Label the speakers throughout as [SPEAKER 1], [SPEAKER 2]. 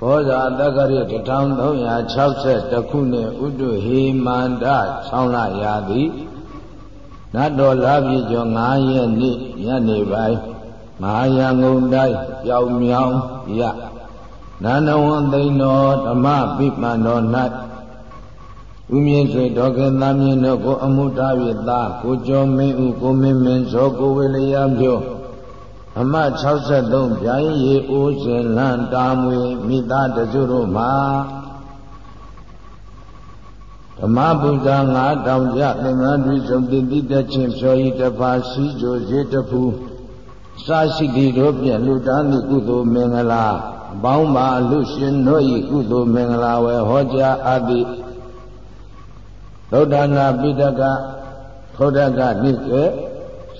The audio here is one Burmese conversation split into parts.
[SPEAKER 1] ဘောဇာတက္ကရာ1360ခုနှစ်ဥတုဟေမန္တဆောင်းလရာသည်နတ်တော်လာပြီကျော်9ရက်နေ့ညနေပိုင်းမဟာရန်ကုန်တိုင်းပြောင်မြောင်ရနန္ဒဝန်သိန်းတော်ဓမ္မပိမှန်တော်၌ဥမြင့်ဆွေဒေါကေသမင်းတို့ကိုအမှုထား၍သာကိုကျော်မင်းဥကိုမင်းမင်းဇောကိုဝေလျာမျိုး အမတ်63ဗျာရင်ရေအိုးရှင်လန်တာမွေမိသားတစုတို့မှာဓမ္မပူဇာ9000ကျသင်္ကန်းတွေ့ဆုံးတည်တည်တဲ့ချင်းဖြောဤတပါစီကြိုရေတဖူစာရှိတိတို့ဖြင့်လူတန်းသည့်ကုသိုလ်မင်္ဂလာပေါင်းပါလူရှင်တို့၏ကုသိုလ်မင်္ဂလာဝယ်ဟောကြားအပ်သည့်သုဒ္ဓနာပိဋကသုဒ္ဓကနိကေ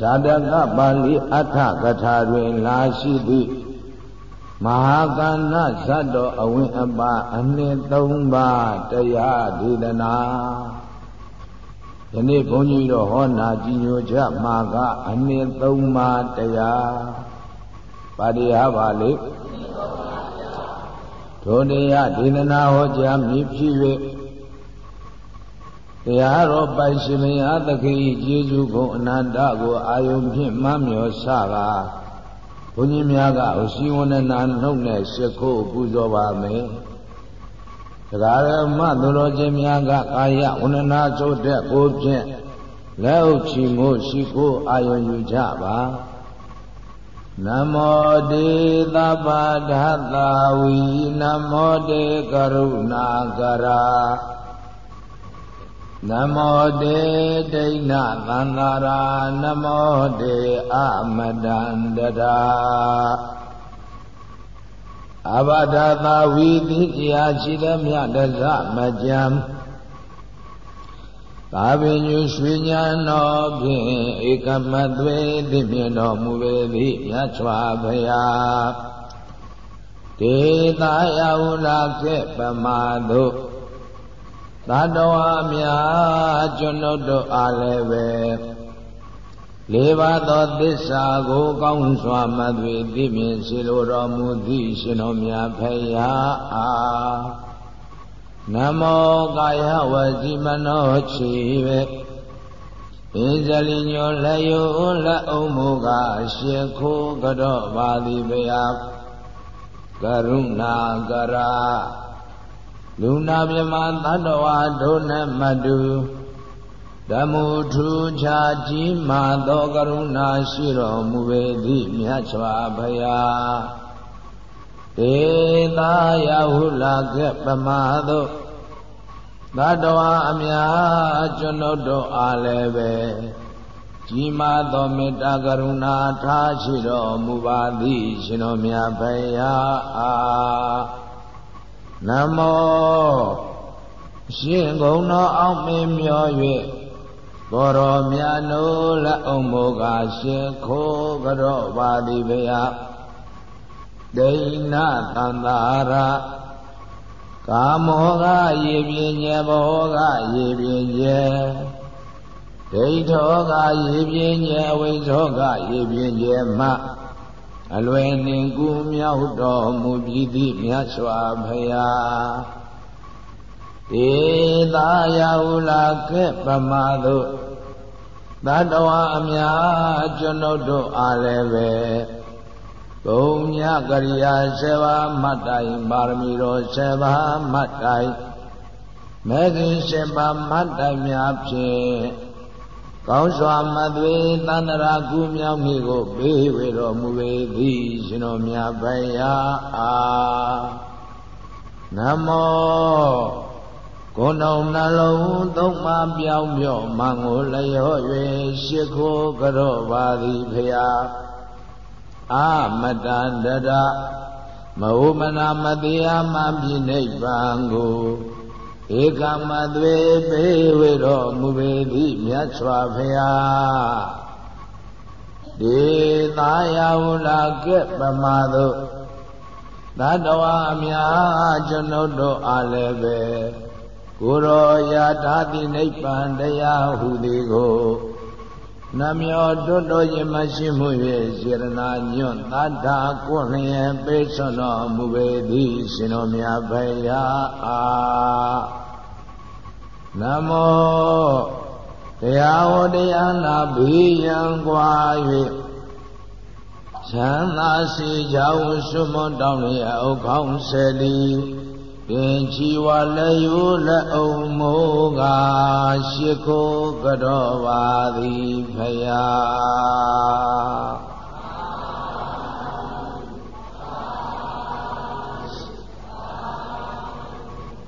[SPEAKER 1] ဇာတကပါဠိအထကထာတွင် လာရှိသည့်မဟာကန္နဇတ်တော်အဝင်အပါအနှစ်၃ပါးတရားဒေသနာယနေ့ဘုန်းကြီးတို့ဟောနာကြည်ညိုကြမှာကအနှစ်၃ပါးတရားပါတရားပါလေထိုတရားဒေသနာဟောကြားမြည်ဖြစ်၍ တရားတော်ပိုင်ရှင်မယားသခင်ကျေးဇူးကုန်အနန္တကိုအာယုံဖြင့်မှမျောဆပါဘုန်းကြီးများကဟိုရှိဝန္ဒနာနှုတ်နဲ့ရှ िख ိုးပူဇော်ပါမယ်တရားရမသူတော်ချင်းများကကာယဝန္ဒနာဆိုတဲ့ကိုဖြင့်လက်ဥချီမို့ရှိခိုးအာယုံယူကြပါနမောတေသဗ္ဗဒသဝီနမောတေကရုဏာကရာ နမောတေဒိဏသန္တာရာနမောတေအမတန္တရာအဘဒသာဝီတိကြာရှိသမျှတဇမကြံသာပင်ညုရွှေညာတော်ဖြင့်ဧကမသွေသိမြင်တော်မူပေသည်မြတ်စွာဘုရားဒေသာယဝလာခေပမာတို့ သတ္တဝါများကျွန်ုပ်တို့အားလည်းပဲလေးပါးသောသစ္စာကိုကောင်းစွာမှတ်သွေသိမြင်စေလိုတော်မူသည့်ရှင်တော်မြတ်ဖရာအားနမောကာယဝစီမနောချီပဲဣဇလိညောလယုလက်အုံမူကားရှေခိုးကြောပါသည်ဘုရားကရုဏာကရာ လူနာမြမသတ္တဝါဒုနမတုဓမ္မုထူခြားကြီးမာသောကရုဏာရှိတော်မူပေသည့်မြတ်စွာဘုရားဒေသာယဟုလာကပမာသောသတ္တဝါအများကျွန်ုပ်တို့အားလည်းပဲကြီးမားသောမေတ္တာကရုဏာထားရှိတော်မူပါသည်ရှင်တော်မြတ်ဘုရားအား နမောရှင်ကုံတော်အောင်မင်းမျော၍ဘောရောမြတ်နိုးလက်အောင်မောကရှင်ခိုးကြော့ပါသည်ဗျာဒိဏသန္တာရကာမောကရေပြင်းညေဘောကရေပြင်းညေဒိဋ္ဌောကရေပြင်းညေဝိသောကရေပြင်းညေမ အလွယ်နှင်ကူမြောက်တော်မူပြီးသည့်မြတ်စွာဘုရားဧသာယဟုလာခေပမာတို့သတ္တဝါအများကျွန်ုပ်တို့အားလည်းပဲဘုံညကရိယာ7ပါးမှတ်တိုင်ပါရမီတော်7ပါးမှတ်တိုင်မဲခင်7ပါးမှတ်တိုင်များဖြင့် ကောင်းစွာမသွေသန္တရာကူမြောက်မိကိုပေးဝေတော်မူပေသည်ရှင်တော်မြတ်ဗျာအာနမောကိုယ်တော်နှလုံးသုံးပါးပြောင်းမြော့မံကိုလျော့၍ရှ िख ိုးကြော့ပါသည်ဖျားအာမတန္တရမဟုမနာမတရားမပြိနိဗ္ဗာန်ကို ဧကမသွေပေဝေတော်မူပေသည်မြတ်စွာဘုရားဒေသာယဝလာကဲ့ပမာတို့သတ္တဝါအများကျွန်ုပ်တို့အားလည်းပဲကိုရောယာတာတိနိဗ္ဗာန်တရားဟုသည်ကို နမောတွတ်တော်ရမရှိမှု၍စေရနာညွန့်သတ္တာကိုလျင်ပေဆွတော်မူပေသည်ရှင်တော်မြတ်ဖရာအာနမောတရားဟောတရားနာဘိယံကွာ၍ချမ်းသာစေကြောင်းဆွမတောင်းလျက်ဥခေါင်းဆယ်လီ ပင်ချီဝလည်းယူလက်အုံမိုးကရှိခိုးကြတော်ပါသည်ဖယား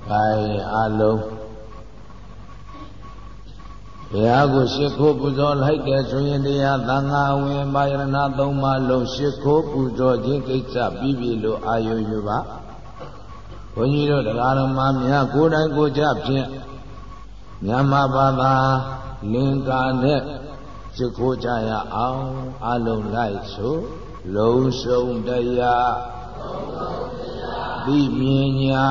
[SPEAKER 1] ခိုင်အလုံးဘုရားကိုရှ िख ိုးပူဇော်လိုက်တဲ့ဆိုရင်တရားသံဃာဝင်ပါယရဏသုံးပါးလုံးရှ िख ိုးပူဇော်ခြင်းကိစ္စပြီးပြီလို့အာယုယူပါ ဘုန်းကြီးတို့တရားတော်မှာများကိုယ်တိုင်ကိုယ်ကြဖြင့်မြန်မာဘာသာလင်္ကာနဲ့ရှ िख ိုးကြရအောင်အလုံးလိုက်ဆိုလုံးစုံတရားသိမြင်ညာ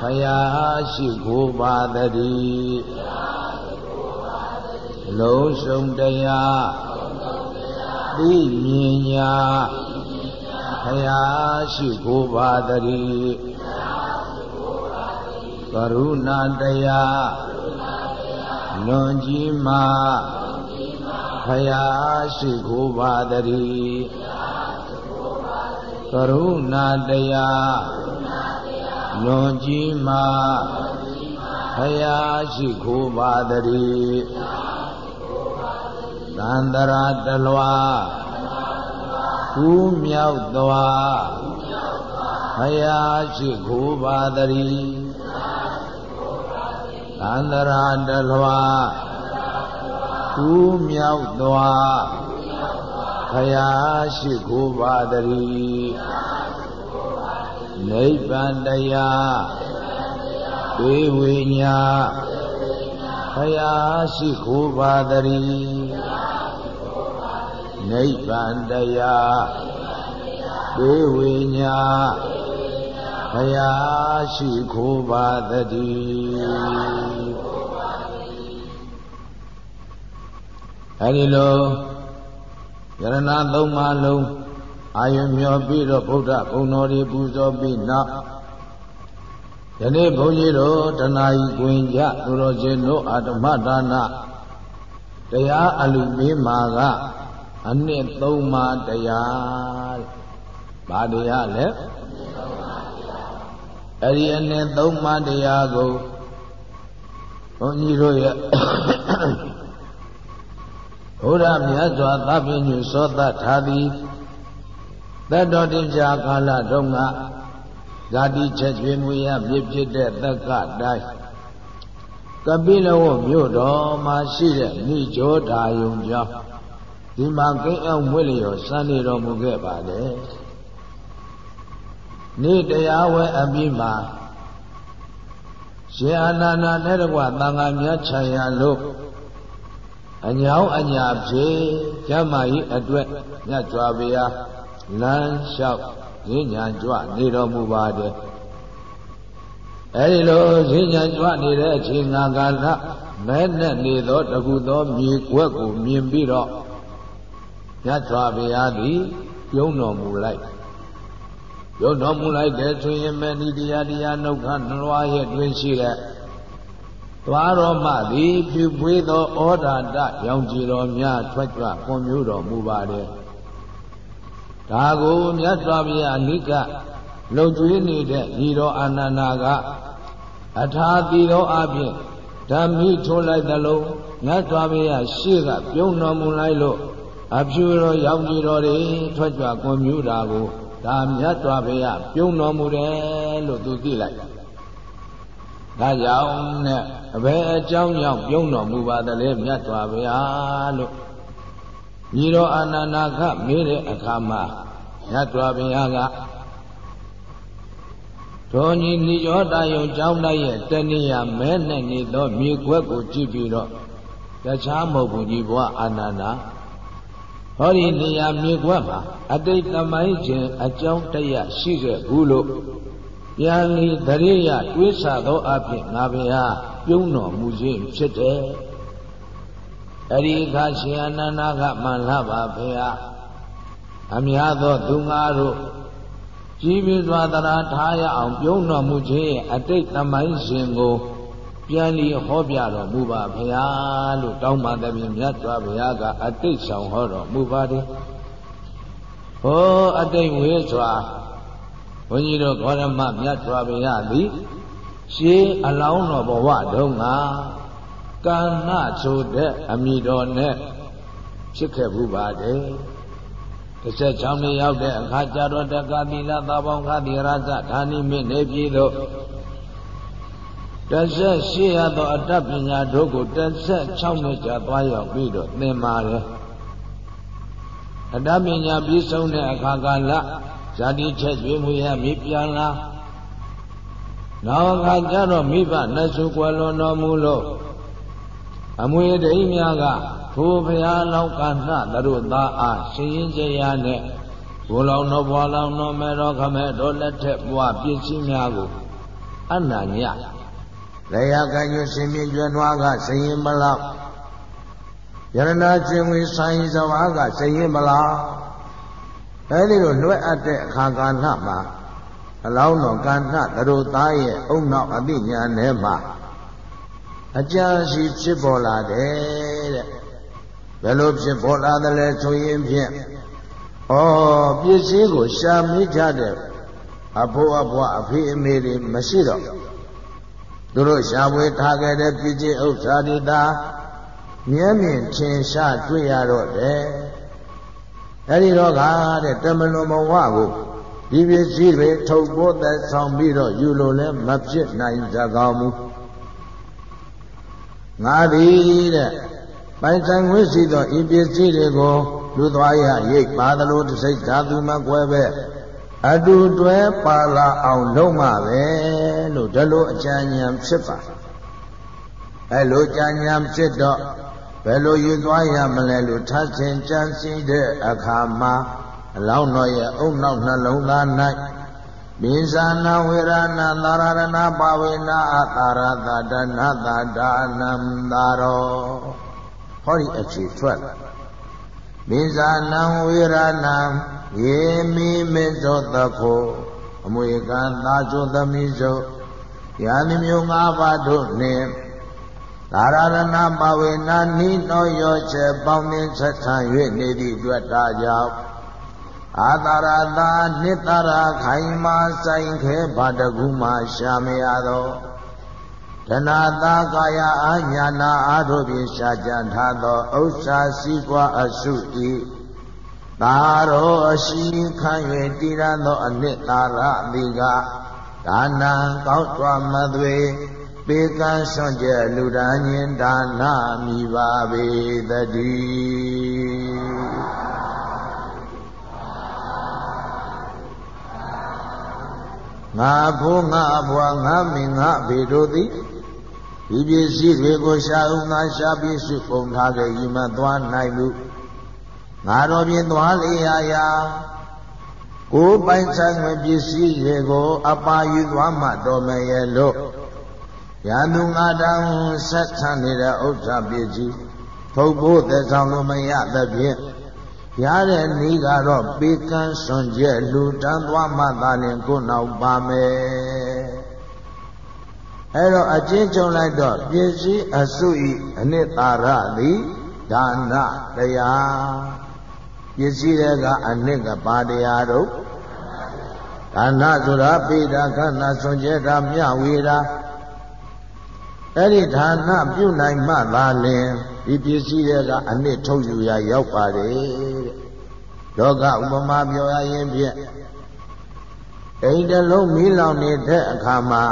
[SPEAKER 1] ဘုရားရှိခိုးပါတည်းလုံးစုံတရားသိမြင်ညာ ဘုရားရှိခိုးပါတည်းကရုဏာတရားလွန်ကြီးမှာဘုရားရှိခိုးပါတည်းကရုဏာတရားလွန်ကြီးမှာဘုရားရှိခိုးပါတည်းသန္တရာတလွာ ကူးမြောက်သွားဘုရားရှိခိုးပါတည်းသန္တရာတလွာကူးမြောက်သွားဘုရားရှိခိုးပါတည်းနိဗ္ဗာန်တရားဝေဝိညာဘုရားရှိခိုးပါတည်း နိဗ္ဗာန်တရားဒေဝိညာဘုရားရှိခိုးပါတည်းအဲဒီလိုယရဏသုံးပါးလုံးအာယုမျောပြီးတော့ဗုဒ္ဓဘုံတော်တွေပူဇော်ပြီးနောက်ယနေ့ဘုန်းကြီးတို့တဏှာကြီးတွင်ကြသူတော်ရှင်တို့အာဓမ္မဒါနတရားအလူမေးမာက အနှစ်သုံးပါးတရားဘာတရားလဲအဲ့ဒီအနှစ်သုံးပါးတရားကိုဘုန်းကြီးတို့ရဲ့ဘုရားမြတ်စွာသဗ္ဗညုသောတထာသည်တတ္တော်တင်္ချာကာလတုန်းကဇာတိချက်ကျွေးမွေရမြစ်ဖြစ်တဲ့သက္ကတိုင်းကပိလဝမြို့တော်မှာရှိတဲ့မိကျော်ဓာယုံကျောင်း ဒီမှာကိန်းအောင်မွေ့လျော်စံနေတော်မူခဲ့ပါလေနေ့တရားဝဲအပြီးမှာရှင်အာနန္ဒနဲ့တကွသံဃာများခြံရလို့အညောင်းအညာဖြေကျမ်းမာကြီးအတွက်မြတ်စွာဘုရားလမ်းလျှောက်ဈဉ္ညာကြွနေတော်မူပါတယ်အဲဒီလိုဈဉ္ညာကြွနေတဲ့အချိန်ကာလမဲနဲ့နေသောတခုသောမြေကွက်ကိုမြင်ပြီးတော့ မြတ်စွာဘုရားသည်ပြုံးတော်မူလိုက်ပြုံးတော်မူလိုက်တဲ့ဆိုရင်မေဒီတရားတရားနှုတ်ခနှလွားရဲ့တွင်ရှိတဲ့သွားတော်မှသည်ပြုပွေးသောဩဒါတရောင်ကြည်တော်များထွက်ကြွကွန်မျိုးတော်မူပါတယ်ဒါကိုမြတ်စွာဘုရားအနိကလုံကျွေးနေတဲ့ဤတော်အာနန္ဒာကအထာတိတော်အပြင်ဓမ္မိထိုးလိုက်သလိုမြတ်စွာဘုရားရှေ့ကပြုံးတော်မူလိုက်လို့ အဖြူတော်ရောင်ကြီးတော်တွေထွက်ကြွကွန်မြူတာကိုဒါမြတ်စွာဘုရားပြုံးတော်မူတယ်လို့သူသိလိုက်ဒါကြောင့်နဲ့အဘယ်အကြောင်းကြောင့်ပြုံးတော်မူပါသလဲမြတ်စွာဘုရားလို့ညီတော်အာနန္ဒာခမေးတဲ့အခါမှာမြတ်စွာဘုရားကတော်ညီနိရောဓယုံကျောင်းတိုက်ရဲ့တဏှာမဲနဲ့နေသောမြေခွက်ကိုကြည့်ပြီးတော့တခြားမဟုတ်ဘူးကြီးဘွားအာနန္ဒာ ဟောဒီနေရာမြေကွက်မှာအတိတ်သမိုင်းခြင်းအကြောင်းတရားရှိခဲ့ဘူးလို့ပြန်လီတရိယတွေးဆသောအဖြစ်ငါဘုရားပြုံးတော်မူခြင်းဖြစ်တယ်အဲ့ဒီအခါရှင်အနန္ဒကမှန်လာပါဖေဟာအများသောသူငါတို့ကြည်ပြီးစွာတရားထားရအောင်ပြုံးတော်မူခြင်းရဲ့အတိတ်သမိုင်းရှင်ကို ပြန်လီဟောပြတော်မူပါဖေဟာလို့တောင်းပန်တဲ့ပြင်မြတ်စွာဘုရားကအတိတ်ဆောင်ဟောတော်မူပါတယ်ဟောအတိတ်ဝေးစွာဘုန်းကြီးတို့ဂေါရမမြတ်စွာဘုရားသည်ရှေးအလောင်းတော်ဘဝတုန်းကကန္နဆိုတဲ့အမိတော်နဲ့ဖြစ်ခဲ့ဘူးပါတယ်16နှစ်ရောက်တဲ့အခါကျတော့တက္ကသီလသဘောင်းခတိရဇဌာနိမိနေပြ ည်သို့18ရသောအတ္တပညာတို့ကို16နှစ်ကြာသွားရောက်ပြီးတော့သင်ပါတယ်အတ္တပညာပြီးဆုံးတဲ့အခါကာလဇာတိချက်ကျွေးမှုရမိပြန်လာနောက်အခါကျတော့မိဘနှဆုကွယ်လွန်တော်မူလို့အမွေဒိဋ္ဌိများကထိုဘုရားလောင်းကဏသရုသားအားရှင်ရင်ကြရာနဲ့ဘုလောင်တော်ဘွာလောင်တော်မေတော်ခမဲတော်လက်ထက်ဘွာပစ္စည်းများကိုအနန္ည လေယာကညွရှင်မြင့်ကျွယ်နွားကစရင်မလောက်ယရဏချင်းဝင်ဆိုင်စဝါကစရင်မလောက်အဲဒီလိုလွှဲအပ်တဲ့အခါကာလမှာအလောင်းတော်ကဏ္ဍသရုသားရဲ့အုံနောက်အသိဉာဏ်ထဲမှာအကြာရှိဖြစ်ပေါ်လာတယ်တဲ့ဘယ်လိုဖြစ်ပေါ်လာသလဲဆိုရင်ဖြင့်ဩပစ္စည်းကိုရှာမိကြတဲ့အဖိုးအဖွားအဖေအမေတွေမရှိတော့ သူတို့ရှားပွေထားခဲ့တဲ့ပစ္စည်းဥစ္စာတွေသာမြဲမြင်ထင်ရှားတွေ့ရတော့တယ်အဲဒီတော့ကတဲ့တမလွန်ဘဝကိုဒီပစ္စည်းတွေထုတ်ပိုးသက်ဆောင်ပြီးတော့ယူလို့လည်းမဖြစ်နိုင်ကြကောင်းဘူးငါသည်တဲ့ပိုင်ဆိုင်ဝိရှိသောဤပစ္စည်းတွေကိုလူသွားရရိတ်ပါသလိုတစိတ်ဓာတုမကွဲပဲ အတူတွဲပါလာအောင်လုပ်မှပဲလို့ဒါလိုအကြံဉာဏ်ဖြစ်ပါအဲလိုကြံဉာဏ်ဖြစ်တော့ဘယ်လိုယူသွားရမလဲလို့ထပ်ဆင်ကြံစည်တဲ့အခါမှာအလောင်းတော်ရဲ့အုံနောက်နှလုံးသား၌ပိဇာနာဝေရဏသာရဏပါဝေနာအတာရသဒနာသဒါနံသာရောဟောဒီအခြေထွက် ပိဇာနံဝေရဏယေမိမေဇောတခောအမွေကံသာဇောသမီဇောယာတိမျိုး၅ပါးတို့နှင့်သာရဏပါဝေနာနိနောယောချက်ပေါင်းသင်းဆက်ဆံ၍နေသည့်အတွက်ဒါကြောင့်အာတာရတာနိတရာခိုင်မာဆိုင်ခဲဘာတကူမှရှာမရသော တဏတာကာယအာညာနာအာတို့ဖြင့်ရှာကြံထားသောဥစ္စာစည်းပွားအစုဤသာရောအရှိခံ၍တည်ရသောအနှစ်သာရတိကဒါနံကောက်စွာမသွေပေကံဆွန့်ကျက်လူဒန်းရင်ဒါနမိပါပေတည်းငါဖိုးငါဘွားငါမင်းငါဘေတို့သည် ဒီပစ္စည်းတွေကိုရှာဥငါရှာပြည့်စုပုံထားခဲ့ဤမှသွားနိုင်မှုငါတော်ပြင်သွားလေရာရာကိုယ်ပိုင်ဆိုင်ဝင်ပစ္စည်းတွေကိုအပါယူသွားမှတော်မရဲ့လို့ရန်သူငါတောင်ဆက်ဆံနေတဲ့ဥစ္စာပစ္စည်းထုတ်ဖို့သက်ဆောင်လို့မရသဖြင့်ရတဲ့နည်းကတော့ပေကန်းစွန်ကျက်လူတန်းသွားမှသာလင်ကိုနောက်ပါမယ် အဲ့တော့အချင်းချုံလိုက်တော့ပစ္စည်းအစုဤအနှစ်သာရသည်ဒါနတရားပစ္စည်းတွေကအနှစ်ကပါတရားတို့ဒါနဆိုတာပိဒါခဏစွန်ကျက်တာမြဝေတာအဲ့ဒီဌာနပြုနိုင်မှသာလင်ဒီပစ္စည်းတွေကအနှစ်ထုတ်ယူရရောက်ပါတယ်တဲ့လောကဥပမာပြောရရင်ဖြင့်အိမ်တစ်လုံးမီးလောင်နေတဲ့အခါမှာ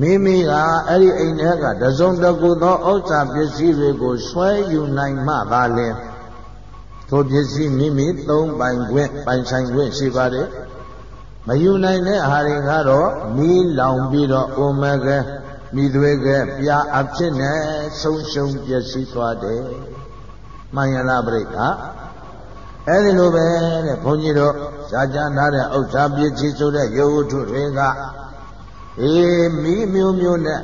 [SPEAKER 1] မိမိကအဲ့ဒီအိမ်ထဲကတစုံတကူသောဥစ္စာပစ္စည်းတွေကိုဆွဲယူနိုင်မှသာလင်ထိုပစ္စည်းမိမိသုံးပိုင်ခွင့်ပိုင်ဆိုင်ခွင့်ရှိပါတယ်မယူနိုင်တဲ့အာတွေကတော့မီးလောင်ပြီးတော့အိုမကဲမိသွေးကပြာအဖြစ်နဲ့ဆုံးရှုံးပျက်စီးသွားတယ်မှန်ရလားပြိတ္တာအဲ့ဒီလိုပဲတဲ့ဘုန်းကြီးတို့ဇာကြနာတဲ့ဥစ္စာပစ္စည်းဆိုတဲ့ယောဝတ္ထုတွေက အေးမိမျိုးမျိုးနဲ့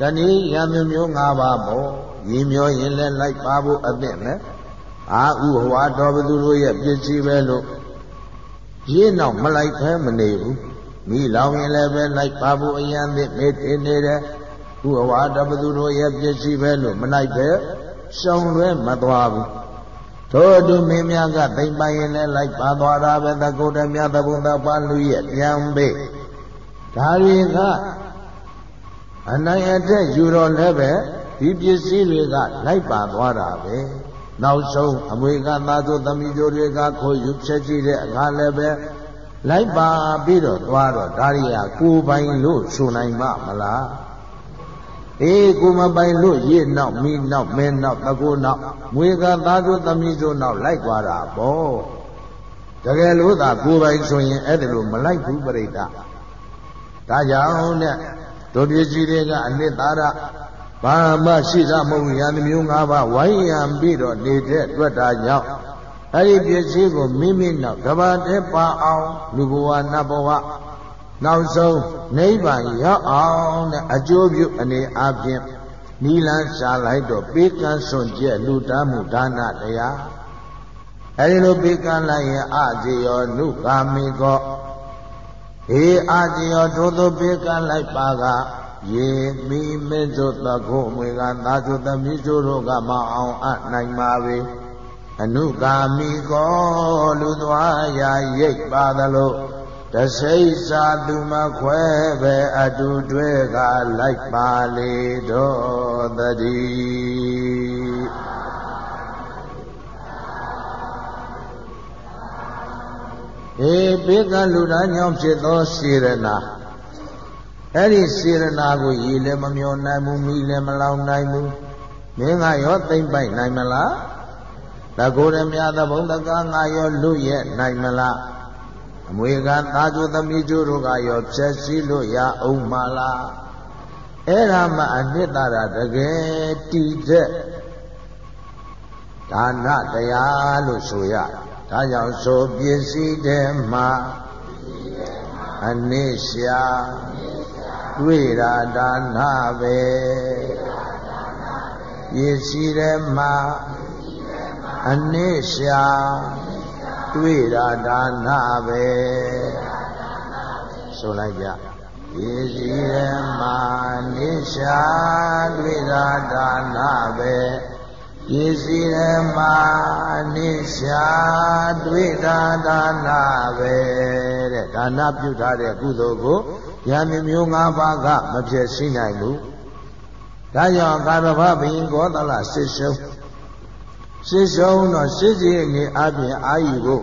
[SPEAKER 1] တဏှိယမျိုးမျိုး၅ပါးပေါ့ညီမျောရင်လည်းလိုက်ပါဖို့အသင့်ပဲအာဥဟဝါတော်ဘသူတို့ရဲ့ပစ္စည်းပဲလို့ရင်းတော့မလိုက်ခဲမနေဘူးမိလောင်ရင်လည်းပဲလိုက်ပါဖို့အရန်သင့်မေ့တင်နေတယ်ဥဟဝါတော်ဘသူတို့ရဲ့ပစ္စည်းပဲလို့မလိုက်ပဲရှောင်လွဲမသွားဘူးထို့သူမင်းများကသိမ့်ပိုင်ရင်လည်းလိုက်ပါသွားတာပဲသကုတ္တမြတ်သဘုံသပါလူရဲ့ပြန်ပေ ဒါတွေကအနိုင်အထက်ယူတော်လည်းပဲဒီပစ္စည်းတွေကလိုက်ပါသွားတာပဲနောက်ဆုံးအမွေကသားတို့သမီးတို့တွေကခိုးယူချက်ကြည့်တဲ့အခါလည်းပဲလိုက်ပါပြီးတော့သွားတော့ဒါရီယာကိုပိုင်လို့ဆိုနိုင်မှာမလားအေးကိုမပိုင်လို့ရေနောက်မိနောက်မဲနောက်တကူနောက်မွေကသားတို့သမီးတို့နောက်လိုက်သွားတာပေါ့တကယ်လို့သာကိုပိုင်ဆိုရင်အဲ့ဒါလိုမလိုက်ဘူးပြိတ္တာ ဒါကြောင့်တဲ့တို့ပစ္စည်းတွေကအနှစ်သာရဘာမှရှိသမဟုတ်ရံမျိုး၅ပါးဝိုင်းရံပြီးတော့နေတဲ့တွေ့တာကြောင့်အဲ့ဒီပစ္စည်းကိုမိမိနောက်တပါးတည်းပါအောင်လူဘဝနတ်ဘဝနောက်ဆုံးနိဗ္ဗာန်ရောက်အောင်တဲ့အကျိုးပြုအနေအချင်းနီလန်းရှာလိုက်တော့ပေးကမ်းစွန့်ကျက်လူတားမှုဒါနတရားအဲဒီလိုပေးကမ်းလိုက်ရင်အဇေယောနုကာမိကောေ အာဇေယောထိုသို့ပေးကမ်းလိုက်ပါကယေမိမင်းတို့သခုမွေကသာသုသမီးတို့ကမအောင်အနိုင်ပါပေအနုကာမိကောလူသွားရာရိတ်ပါသလို့တဆိတ်စာသူမခွဲပဲအတူတွဲကလိုက်ပါလေတော့တည်းေ ဘေကလူသားညောင်းဖြစ်သောစေရနာအဲ့ဒီစေရနာကိုရည်လည်းမမျောနိုင်ဘူးမိလည်းမလောင်နိုင်ဘူးမင်းကရောသိမ့်ပိုက်နိုင်မလားတကိုယ်ရမြသဘုံတကားငါရောလူရဲ့နိုင်မလားအမွေကသာကျိုသမီးကျိုးတို့ကရောဖြည့်စည်းလို့ရအောင်မလားအဲ့ဒါမှအနှစ်သာရတကယ်တည်တဲ့ဒါနတရားလို့ဆိုရ ဒါကြောင့်ဆိုပစ္စည်းတဲ့မှာအနစ်ရှာတွေ့တာဒါနပဲပစ္စည်းတဲ့မှာအနစ်ရှာတွေ့တာဒါနပဲဆိုလိုက်ကြပစ္စည်းတဲ့မှာနစ်ရှာတွေ့တာဒါနပဲ ပစ္စည်းဓမ္မာနိရှာတွေ့တာဒါနာပဲတဲ့ဒါနပြုထားတဲ့ကုသိုလ်ကိုယန္တိမျိုး၅ပါးကမဖြစ်ရှိနိုင်ဘူးဒါကြောင့်ကာရဘဘိင်ကောသလစစ်ရှုံးစစ်ရှုံးတော့စစ်စီအနေအပြင်အာယူကို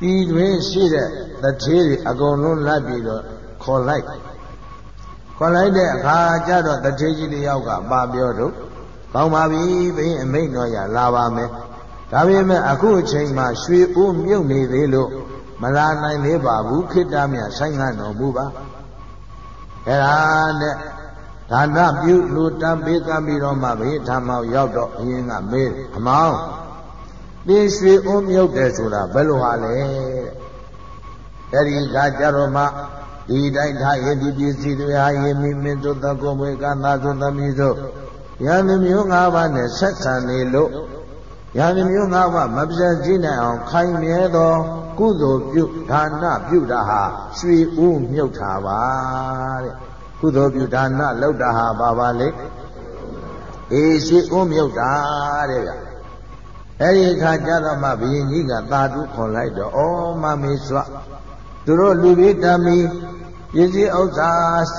[SPEAKER 1] ပြည်တွင်ရှိတဲ့တထေးတွေအကုန်လုံးလက်ပြီးတော့ခေါ်လိုက်ခေါ်လိုက်တဲ့အခါကျတော့တထေးကြီးတယောက်ကပါပြောတော့ ကောင်းပါပြီဘိအမိတ်တော်ရလာပါမယ်ဒါပေမဲ့အခုအချိန်မှာရွှေဦးမြုပ်နေသေးလို့မလာနိုင်သေးပါဘူးခိတ္တမြဆိုင်ငံတော်မူပါအဲ့ဒါနဲ့ဒါနပြုလူတံပေးကပြီးတော့မှဘေးဓမ္မောက်ရောက်တော့အရင်ကမေးအမောင်းဒီရွှေဦးမြုပ်တယ်ဆိုတာဘယ်လိုဟာလဲအဲ့ဒီကကြတော့မှဒီတိုင်းထားရင်ဒီပစ္စည်းတွေဟာယင်မိမင်းတို့တကုံဝေကသာသုသမီးတို့ ယန္တမျိုး၅ပါးနဲ့ဆက်ဆံနေလို့ယန္တမျိုး၅ပါးမပြတ်ကြည့်နိုင်အောင်ခိုင်မြဲသော ကုသိုလ်ပြုဒါနပြုတာဟာရွှေဦးမြုပ်တာပါတဲ့ကုသိုလ်ပြုဒါနလောက်တာဟာဘာပါလဲအေးရွှေဦးမြုပ်တာတဲ့ဗျအဲ့ဒီအခါကျတော့မှဘုရင်ကြီးကသာဓုခွန်လိုက်တော့ဩမမေစွသူတို့လူပိတမီပစ္စည်းဥစ္စာ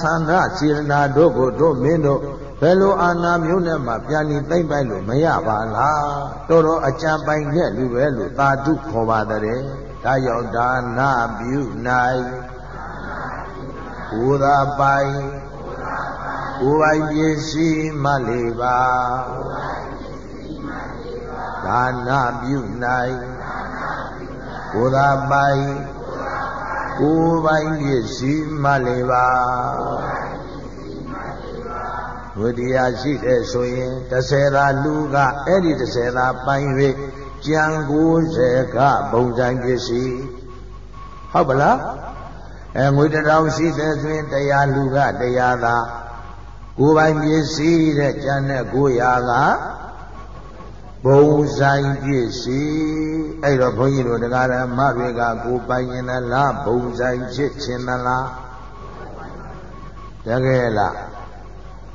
[SPEAKER 1] သန္ဓစေရနာတို့ကိုတို့မင်းတို့ ဘယ်လိုအာနာမျိုးနဲ့မှပြန်ပြီးသိမ့်ပိုက်လို့မရပါလားတော်တော်အကြံပိုင်တဲ့လူပဲလို့သာဓုခေါ်ပါတဲ့ဒါရောက်ဒါနာပြုနိုင်ကိုယ်သာပိုင်ကိုယ်ပိုင်ပစ္စည်းမလေးပါဒါနာပြုနိုင်ကိုယ်သာပိုင်ကိုယ်ပိုင်ပစ္စည်းမလေးပါ ဝိတရားရှိတဲ့ဆိုရင်30သာလူကအဲ့ဒီ30သာပိုင်း၍ကြံ90ကဘုံတိုင်းပစ္စည်းဟုတ်ပလားအဲငွေတထောင်ရှိတဲ့ဆိုရင်တရားလူကတရားသာကိုယ်ပိုင်ပစ္စည်းတဲ့ကျန်တဲ့ကိုရာကဘုံဆိုင်ပစ္စည်းအဲ့တော့ဘုန်းကြီးတို့တရားဓမ္မတွေကကိုယ်ပိုင်ရင်လားဘုံဆိုင်ဖြစ်ခြင်းလားတကယ်လား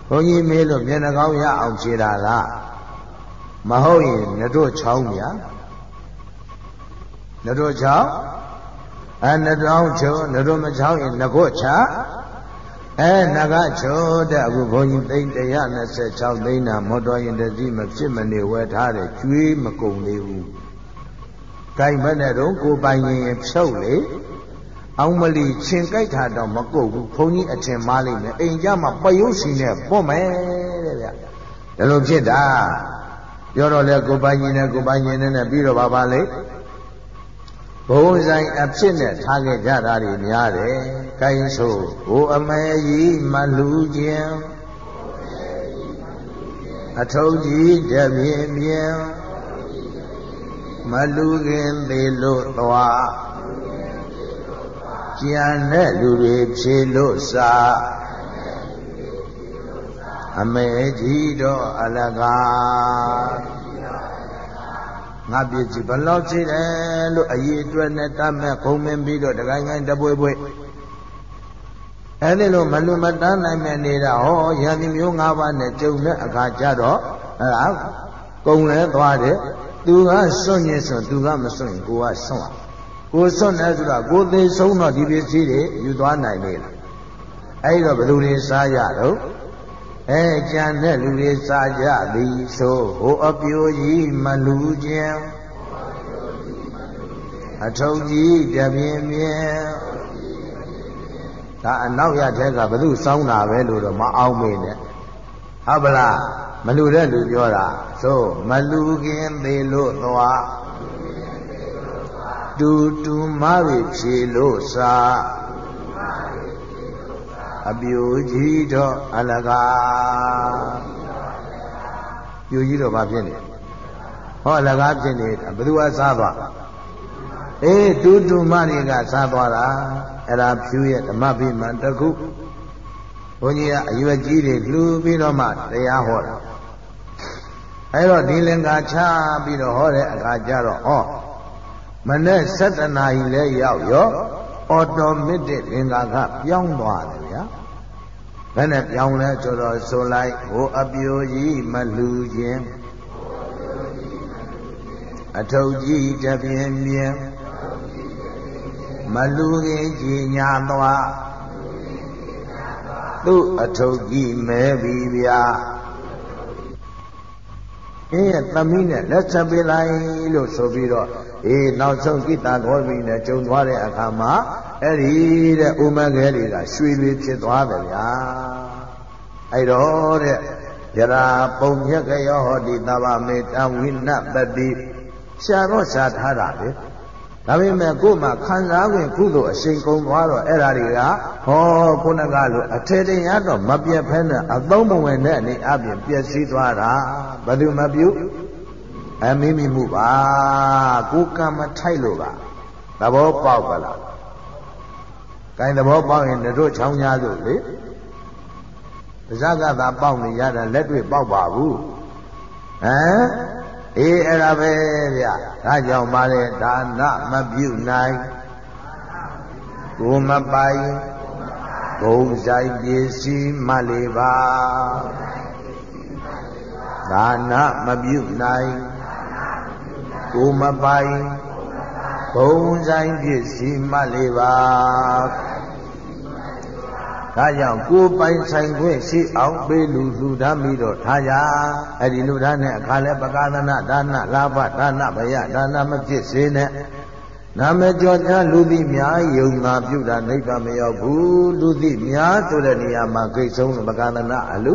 [SPEAKER 1] ဘုန်းကြီးမေးလို့မျက်နှာကောင်းရအောင်ဖြေတာလားမဟုတ်ရင်နှတို့ချောင်းမြနှတို့ချောင်းအဲနှတို့ချောနှတို့မချောင်းရင်နှဖို့ချအဲနဂချိုးတဲ့အခုဘုန်းကြီးသိန်း126သိန်းနာမော်တော်ရင်တတိမဖြစ်မနေဝဲထားတယ်ကျွေးမကုန်သေးဘူး။ကြိုင်မနဲ့တော့ကိုပိုင်ရင်ဖြုတ်လေ အောင်မလီချင်းကြိုက်တာတော့မကုတ်ဘူးဘုန်းကြီးအထင်မှားလိမ့်မယ်အိမ်ကြမှာပယုတ်စီနဲ့ပွတ်မယ်တဲ့ဗျ။ဒါလိုဖြစ်တာပြောတော့လေကိုပိုင်ရင်နဲ့ကိုပိုင်ရင်နဲ့ပြီးတော့ပါပါလေဘုံဆိုင်အဖြစ်နဲ့ထားခဲ့ကြတာတွေများတယ်။ကိုင်းဆိုဟိုအမေကြီးမလူခြင်းအထုံးကြီးတပြင်းပြင်းမလူခင်သေးလို့သွား ကြံတဲ့လူတွေဖြေလို့စာအမေကြီးတော့အလကားငါပြည့်ကြည်ဘလောက်ရှိတယ်လို့အရေးအတွက်နဲ့တတ်မဲ့ခုံမင်းပြီးတော့တကိုင်းကိုင်းတပွဲပွဲအဲ့ဒီလိုမလွန်မတန်းနိုင်မဲ့နေတာဟောရန်ဒီမျိုး၅ပါးနဲ့ကြုံတဲ့အခါကျတော့အဲ့ဒါကုံလဲသွားတယ်သူကစွန့်ရင်စွန့်သူကမစွန့်ရင်ကိုကစွန့် ကိုစွန့်တယ်ဆိုတာကိုသေးဆုံးတော့ဒီပစ္စည်းတွေယူသွားနိုင်လေလားအဲ့တော့ဘယ်သူတွေစားရတော့အဲကြံတဲ့လူတွေစားကြသည်ဆိုဟိုအပြိုကြီးမလူခြင်းအထုပ်ကြီးတပြင်းပြင်းဒါအနောက်ရတဲ့ကဘု து စောင်းတာပဲလို့တော့မအောင်မေနဲ့ဟုတ်ပလားမလူတဲ့လူပြောတာဆိုမလူခင်သေးလို့သွား တူတူမပြီဖြေလို့စားအပြိုကြီးတော့အလကားပြိုကြီးတော့ဘာဖြစ်နေဟောအလကားဖြစ်နေတာဘယ်သူကစားသွားအေးတူတူမတွေကစားသွားတာအဲ့ဒါဖြူရဲ့ဓမ္မပိမှန်တခုဘုန်းကြီးကအရွယ်ကြီးတွေလှူပြီးတော့မှတရားဟောတာအဲ့တော့ဒီလင်္ကာချပြီးတော့ဟောတဲ့အခါကျတော့ဟော မနေ့7နာရီလဲရောက်ရောအော်တိုမက်တစ်လင်္ကာကပြောင်းသွားတယ်ဗျာဘယ်နဲ့ပြောင်းလဲဆိုတော့ဆိုလိုက်ဟိုအပြိုကြီးမလူခြင်းအထုပ်ကြီးတပြင်းပြင်းမလူခင်ကြီးညာသွားသူ့အထုပ်ကြီးမဲပြီဗျာ အင်းရဲ့သမီးနဲ့လက်ဆက်ပေးလိုက်လို့ဆိုပြီးတော့အေးနောက်ဆုံးကိတ္တဂေါမီနဲ့ကြုံသွားတဲ့အခါမှာအဲ့ဒီတဲ့ဥမခဲတွေကရွှေတွေဖြစ်သွားတယ်ဗျာအဲ့တော့တဲ့ယရာပုံညက်ကရောဟောတိသဗ္ဗမေတဝိနပတိရှာတော့ရှာထားတာလေ ဒါပေမဲ့ကို့မှာခံစားဝင်ကုသိုလ်အရှိန်ကုန်သွားတော့အဲ့ဓာတွေကဟောခုနကလိုအထေတင်ရတော့မပြတ်ဖဲနဲ့အသုံးမဝင်တဲ့အနေအပြင်ပျက်စီးသွားတာဘယ်သူမပြုအမိမိမှုပါကိုကံမထိုက်လို့ပါသဘောပေါက်ပါလားကိုင်းသဘောပေါက်ရင်တို့ချောင်းများစို့လေပါဇက်ကသာပေါက်နေရတာလက်တွေ့ပေါက်ပါဘူးဟမ် အေးအဲ့ဒါပဲဗျဒါကြောင့်ပါလေဒါနမပြုနိုင်ကိုမပိုင်ဂုံဆိုင်ပစ္စည်းမလေးပါဒါနမပြုနိုင်ကိုမပိုင်ဘုံဆိုင်ပစ္စည်းမလေးပါ ဒါကြောင့်ကိုယ်ပိုင်ဆိုင်ခွင့်ရှိအောင်ပေးလူလူဓာမိတော့ထားကြအဲ့ဒီလူဓာနဲ့အခါလဲပကာသနာဒါနလာဘဒါနဗယဒါနမဖြစ်စေနဲ့နာမကျော်ကြားလူသည်များယုံငါပြုတာနိဗ္ဗာန်မရောက်ဘူးလူသည်များဆိုတဲ့နေရာမှာဂိတ်ဆုံးပကာသနာအလူ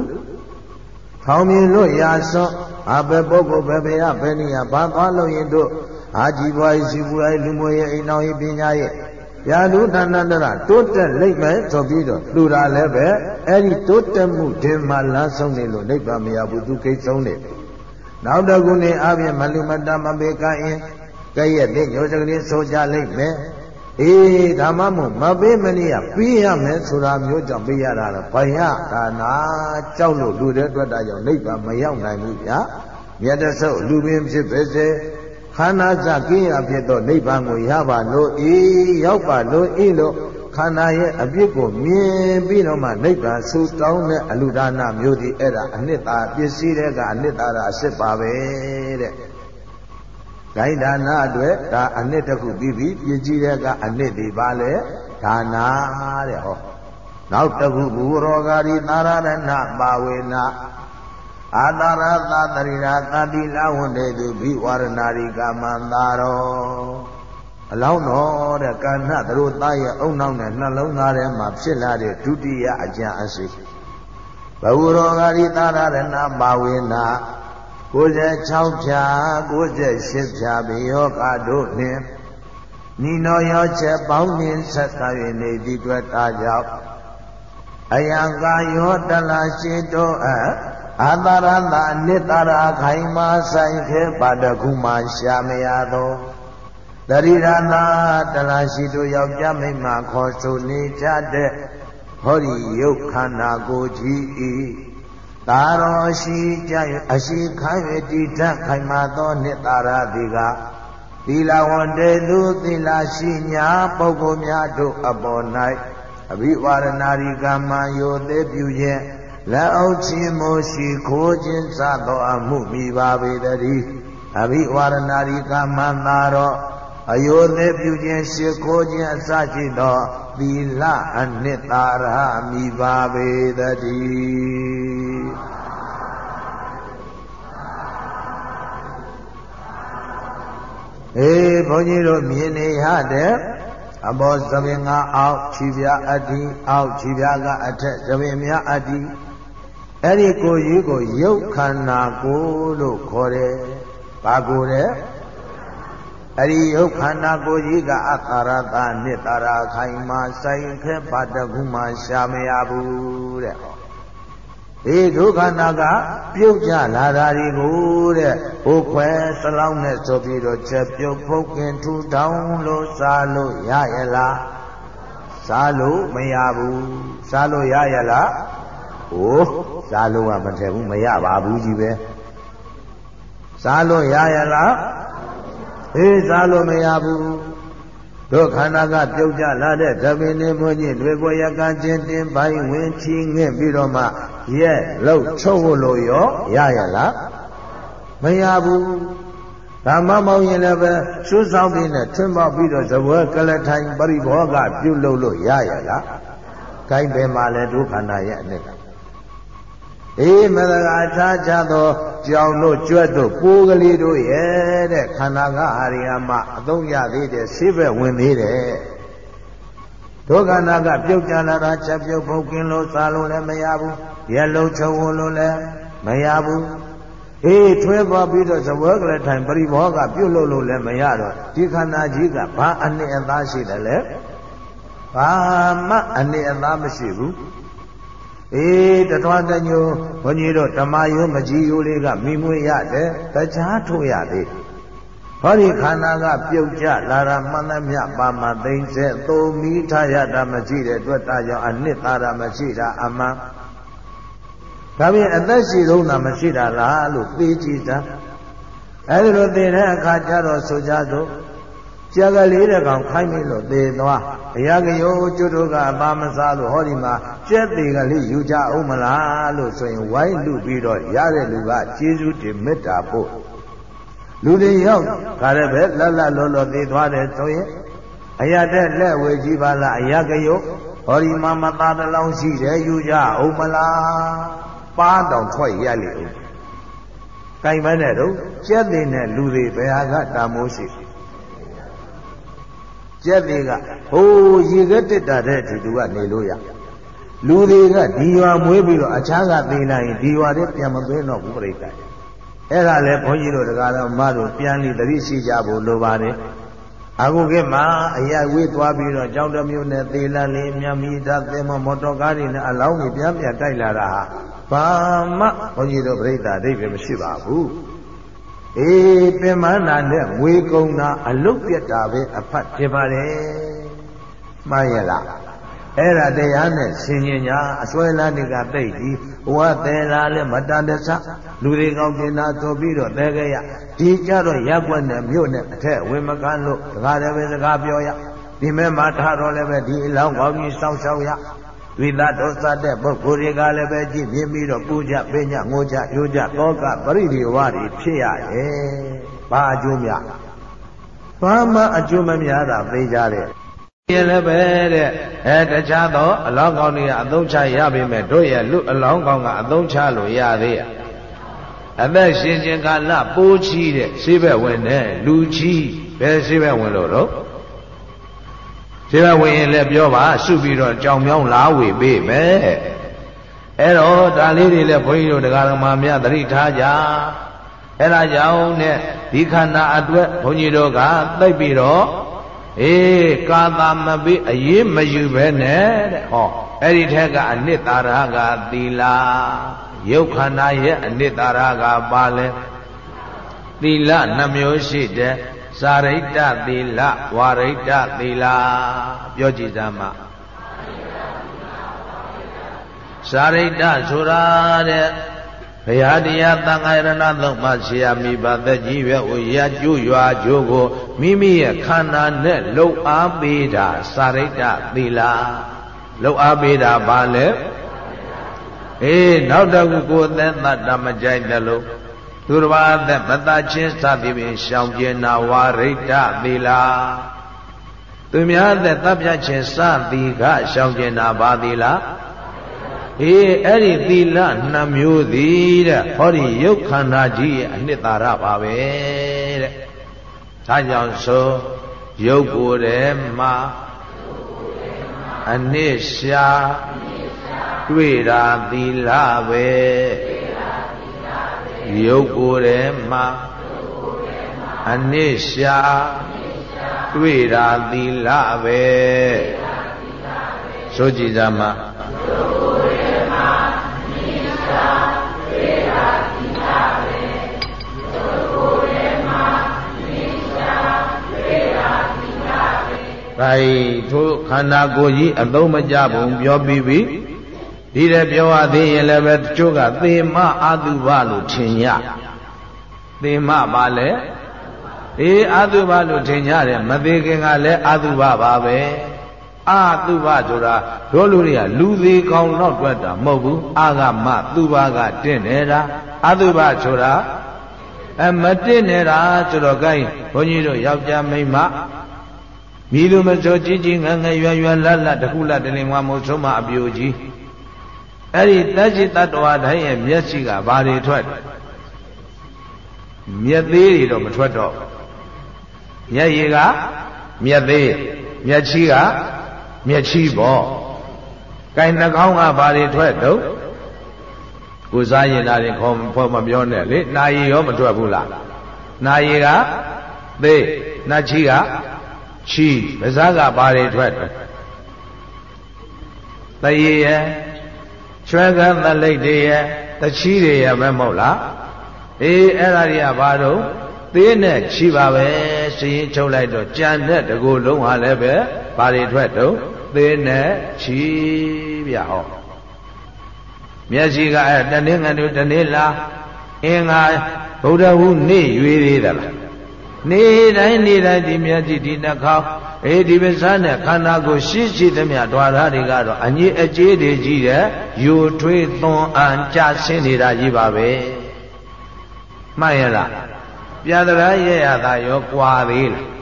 [SPEAKER 1] ထောင်မြင်လို့ရာစွန်းအဘယ်ပုဂ္ဂိုလ်ဘယ်ဘယ်ရဘယ်နေရာဘာသွားလို့ရင်တို့အာကြည်ပွားရှိပွားလူမျိုးရဲ့အိမ်တော်ရဲ့ပညာရဲ့ ရာလူတဏ္ဍတရတိုးတက်လိမ့်မယ်ဆိုပြီးတော့လှူတာလည်းပဲအဲ့ဒီတိုးတက်မှုဒီမှာလမ်းဆုံးနေလို့နိဗ္ဗာန်မရဘူးသူကိစ္စဆုံးနေနောက်တစ်ခုနေအပြင်မလူမတမပေကရင်ကဲ့ရဲ့တဲ့ညိုစကလေးဆိုကြလိမ့်မယ်အေးဓမ္မမို့မပေးမနည်းပေးရမယ်ဆိုတာမျိုးကြောင့်ပေးရတာလေဘယဒါနာကြောက်လို့လူတဲ့အတွက်တာကြောင့်နိဗ္ဗာန်မရောက်နိုင်ဘူးဗျာမြတ်တဆုပ်လူပင်ဖြစ်ပါစေ ခန္ဓာစကင်းရဖြစ်တော့နိဗ္ဗာန်ကိုရပါလို့ဤရောက်ပါလို့ဤလို့ခန္ဓာရဲ့အပြစ်ကိုမြင်ပြီးတော့မှနိဗ္ဗာန်ဆူတောင်းတဲ့အလူဒါနမျိုးဒီအဲ့ဒါအနှစ်သာပစ္စည်းတဲ့ကအနှစ်သာရအစစ်ပါပဲတဲ့ဂိုင်းဒါနအတွက်ဒါအနှစ်တစ်ခုပြီးပြီးပြည့်ကြည့်တဲ့ကအနှစ်ဒီပါလေဒါနာတဲ့ဟောနောက်တစ်ခုဘူရောဂါရီသာရဏပါဝေနာ အာတာရသတရိရာတတိလဝန္တေသူဘိဝရဏာရိကမန္တာရောအလောင်းတော်တဲ့ကာဏသတို့သားရဲ့အုံနောက်နဲ့နှလုံးသားထဲမှာဖြစ်လာတဲ့ဒုတိယအကျံအစိဘဝရောဂါရိသာရဏပါဝေနာ96ဖြာ98ဖြာဘယောကတို့နှင့်နိနောရောချက်ပေါင်းနှင့်ဆက်သာ၍နေသည့်တွေ့တာကြောင့်အယံကာယောတလရှိတောအ အာသာရတအနိတရာခိုင်မာဆိုင်ခဲပါတခုမှရှာမရသောတရိရနာတလရှိတို့ယောက်ျားမိန်းမခေါ်ဆိုနေကြတဲ့ဟောဒီယုတ်ခန္ဓာကိုယ်ကြီးဤသာရောရှိကြအရှိခိုင်၍တည်ထခိုင်မာသောနိတရာတိကသီလဝန္တေသူသီလရှိညာပုဂ္ဂိုလ်များတို့အပေါ်၌အဘိဝရဏာရိကမံယောသေးပြုခြင်း လက်အောက်ခြင်းမို့ရှိခိုးခြင်းစသောအမှုမိပါပေတည်းအဘိဝရဏာရိကမံသာတော့အယောသေးပြုခြင်းရှိခိုးခြင်းအစရှိသောသီလအနှစ်သာရမိပါပေတည်းအေးဘုန်းကြီးတို့မြင်နေရတဲ့အဘောသပင်ငါအောက်ခြေပြအတ္တိအောက်ခြေပြကအထက်သပင်များအတ္တိ အဲ့ဒီကိုကြီးကိုရုပ်ခန္ဓာကိုလို့ခေါ်တယ်။ဘာကိုလဲ။အဲ့ဒီရုပ်ခန္ဓာကိုကြီးကအတ္တရတနိတ္တရာခိုင်မာဆိုင်ခဲပါတခုမှရှာမရဘူးတဲ့။ဒီဒုက္ခနာကပြုတ်ကြလာတာတွေကိုတဲ့ဟိုခွဲစလောင်းနဲ့ဆိုပြီးတော့ချက်ပြုတ်ဖုတ်ခင်ထူထောင်လို့စားလို့ရရဲ့လားစားလို့မရဘူးစားလို့ရရဲ့လား ဟိုစားလို့ကမထည့်ဘူးမရပါဘူးကြီးပဲစားလို့ရရဲ့လားအေးစားလို့မရဘူးတို့ခန္ဓာကပြုတ်ကြလာတဲ့သဗ္ဗနေမွကြီးတွေကိုရကချင်းတင်ပိုင်းဝင်ချီငှင့်ပြီးတော့မှရဲ့လှုပ်ချုပ်ဖို့လို့ရောရရလားမရဘူးဓမ္မမောင်ရင်လည်းပဲရှုဆောင်ပြီးနဲ့ထွန်းပေါက်ပြီးတော့ဇဝဲကလထိုင်ပရိဘောကပြုတ်လို့လို့ရရလားခိုင်းပဲမှာလဲဒုခန္ဓာရဲ့အနစ် အေးမသကာထားကြသောကြောင်တို့ကြွက်တို့ပိုးကလေးတို့ရဲ့တဲ့ခန္ဓာကအာရိယမအသုံးရသေးတယ်ဆေးဘက်ဝင်သေးတယ်ဒုက္ခနာကပြုတ်ကြလာတာချက်ပြုတ်ဖုတ်ကင်းလို့စားလို့လည်းမရဘူးရက်လုံးချုံလို့လည်းမရဘူးအေးထွဲသွားပြီးတော့ဇဝဲကလေးထိုင်ပရိဘောကပြုတ်လို့လို့လည်းမရတော့ဒီခန္ဓာကြီးကဘာအနှစ်အသားရှိတယ်လဲဘာမှအနှစ်အသားမရှိဘူး အေးတထွားတညိုဘုန်းကြီးတို့ဓမ္မယုံမကြီးယိုလေးကမိမွေးရတယ်တခြားထို့ရသေးဟောဒီခန္ဓာကပြုတ်ကျလာတာမှန်သမျှပါမသိမ့်စေသို့မိထရတာမရှိတဲ့အတွက်ဒါကြောင့်အနှစ်သာရမရှိတာအမှန်ဒါပြင်အသက်ရှိတော့တာမရှိတာလားလို့သိကြည့်တာအဲဒီလိုသိတဲ့အခါကျတော့ဆိုကြသို့ ကြာကလေးတဲ့ကောင်ခိုင်းပြီလို့သေသွားအရာကယောကျွတ်တို့ကအပါမစားလို့ဟောဒီမှာကျက်သေးကလေးယူကြအောင်မလားလို့ဆိုရင်ဝိုင်းလူပြီးတော့ရတဲ့လူကကျေးဇူးတင်မေတ္တာပို့လူတွေရောက်ခါလည်းပဲလတ်လတ်လောလောသေသွားတယ်ဆိုရင်အရာတဲ့လက်ဝေကြည့်ပါလားအရာကယောဟောဒီမှာမသားတလောင်းရှိတယ်ယူကြအောင်မလားပါတောင်ထွက်ရလေဦးကင်ပန်းတဲ့တော့ကျက်သေးတဲ့လူတွေဘယ်ဟာကတာမိုးရှိ ကျက်တွေကဟိုးရေကတက်တာတဲ့ဒီသူကနေလို့ရလူတွေကဒီရွာမွေးပြီးတော့အခြားကသိလိုက်ရင်ဒီရွာတွေပြန်မသွင်းတော့ဘူးပြိတ္တာအဲ့ဒါလည်းဘုန်းကြီးတို့တရားတော်မတို့ပြန်ပြီးတတိရှိကြဖို့လိုပါတယ်အခုခေတ်မှာအရာဝေးသွားပြီးတော့ကြောင်းတစ်မျိုးနဲ့သေလန်းလေးမြတ်မီတာသင်္မမော်တော်ကားတွေနဲ့အလောင်းကြီးပြန်ပြန်တိုက်လာတာဟာဘာမှဘုန်းကြီးတို့ပြိတ္တာအဓိပ္ပာယ်မရှိပါဘူး အေးပင်မနာနဲ့ငွေကုံတာအလုတ်ပြက်တာပဲအဖတ်ဖြစ်ပါတယ်မှန်ရဲ့လားအဲ့ဒါတရားနဲ့ဆင်ញင်ညာအစွဲလန်းတွေကတိတ်ကြီးဘဝသေးလာလဲမတန်တဆလူတွေကောင်းတင်တာဆိုပြီးတော့သဲခဲ့ရဒီကြတော့ရက်ွက်နဲ့မြို့နဲ့အထက်ဝင်မကန်းလို့တကားလည်းပဲစကားပြောရဒီမဲ့မှာထားတော့လည်းပဲဒီအလောင်းကောင်းကြီးစောင့်ရှောက်ရ ဝိသဒေါသတဲ့ပုဂ္ဂိုလ်တွေကလည်းပဲကြည့်မြင်ပြီးတော့ပူကြပင်ညငိုကြရိုးကြတောကပရိဒီဝါတွေဖြစ်ရရဲ့ဘာအကျိုးများဘာမှအကျိုးမများတာသိကြတယ်ရင်လည်းပဲတဲ့အဲတခြားသောအလောင်းကောင်းတွေကအသုံးချရပြီမဲ့တို့ရဲ့လူအလောင်းကောင်းကအသုံးချလို့ရသေးရအသက်ရှင်ခြင်းကာလပိုးချီတဲ့ဆေးဘက်ဝင်တဲ့လူချီဘယ်ဆေးဘက်ဝင်လို့တော့ ဆေးဘက်ဝင်ရင်လည်းပြောပါစုပြီးတော့ကြောင်မြောင်းလားဝေပေးမယ်အဲ့တော့ဒါလေးတွေလည်းဘုန်းကြီးတို့တရားတော်မှာမြတ်သတိထားကြအဲ့ဒါကြောင့်နဲ့ဒီခန္ဓာအတွက်ဘုန်းကြီးတို့ကသိပြီးတော့အေးကာသမပိအရေးမယူပဲနဲ့တဲ့ဟောအဲ့ဒီထက်ကအနှစ်သာရကသီလာရုပ်ခန္ဓာရဲ့အနှစ်သာရကပါလဲသီလနှမျိုးရှိတယ် စာရိတ္တသီလဝါရိတ္တသီလပြောကြည့်စမ်းပါစာရိတ္တဆိုတာတဲ့ဘုရားတရားသံဃာရဏသုံးပါးဆရာမိဘသက်ကြီးပဲဝရကျိုးရွာကျိုးကိုမိမိရဲ့ခန္ဓာနဲ့လှုပ်အားပေးတာစာရိတ္တသီလာလှုပ်အားပေးတာဘာလဲအေးနောက်တခုကိုအသက်သတ္တမကြိုက်တယ်လို့ သူတစ်ပါးအသက်မတချင်းစသည်ဖြင့်ရှောင်ကျင်နာဝါရိတ္တသီလာသူများအသက်တပ်ပြချင်းစသည်ကရှောင်ကျင်နာပါသီလာအေးအဲ့ဒီသီလနှမျိုးသည်တဲ့ဟောဒီရုပ်ခန္ဓာကြီးရဲ့အနှစ်သာရပါပဲတဲ့ဒါကြောင့်ဆိုရုပ်ကိုယ်ထဲမှာအနှစ်ရှာတွေ့တာသီလပဲ ရုပ်ကိုယ်ထဲမှာအနှစ်ရှာတွေ့တာသီလပဲဆိုကြည်ကြမှာဒါဤထိုခန္ဓာကိုယ်ကြီးအသုံးမကျပုံပြောပြီးပြီ ဒီတဲ့ပြောရသေးရင်လည်းပဲတချို့ကသေမအာတုဘလို့ထင်ရသေမပါလေအေးအာတုဘလို့ထင်ကြတယ်မသေးခင်ကလည်းအာတုဘပါပဲအာတုဘဆိုတာတို့လူတွေကလူသေးကောင်းတော့တွက်တာမဟုတ်ဘူးအာကမသူဘကတင့်နေတာအာတုဘဆိုတာအမတင့်နေတာဆိုတော့ gain ဘုန်းကြီးတို့ယောက်ျားမိန်းမမိသူမစိုးကြီးကြီးငငယ်ရွယ်ရွယ်လတ်လတ်တခုလတ်တလင်ဝါမို့ဆုံးမအပြိုကြီး အဲ့ဒီတရှိတတ္တဝါတိုင်းရဲ့မျက်စိကဘာတွေထွက်မျက်သေးတွေတော့မထွက်တော့မျက်ရည်ကမျက်သေးမျက်ချီကမျက်ချီပေါ့ကိုင်နှကောင်းကဘာတွေထွက်တော့ကိုစားရင်လာရင်ခေါ်ဖော်မပြောနဲ့လေနာယီရောမထွက်ဘူးလားနာယီကသေးနှချီကချီပါးစားကဘာတွေထွက်တယ်တရေရ ချွဲကသလိတ်တွေရတချီတွေရပဲမဟုတ်လားအေးအဲ့ဒါတွေကဘာတော့သေးနဲ့ချီပါပဲစည်ရင်ချုပ်လိုက်တော့ကြံတဲ့တကူလုံးဟာလည်းပဲဘာတွေထွက်တော့သေးနဲ့ချီပြဟောမျက်စိကအဲတနေ့ငါတို့တနေ့လားအင်္ဂါဗုဒ္ဓဟူနေ့ရွေသေးသလား နေတိုင်းနေတိုင်းဒီမြတ်ကြီးဒီနှခေါင်းအေးဒီပစနဲ့ခန္ဓာကိုရှိရှိသမျှဓာရတွေကတော့အငြိအကျေးတွေကြီးတဲ့ယူထွေးသွန်အံကြဆင်းနေတာကြီးပါပဲမှန်ရဲ့လားပြာဒရာရဲ့ရတာရောကွာသေးလား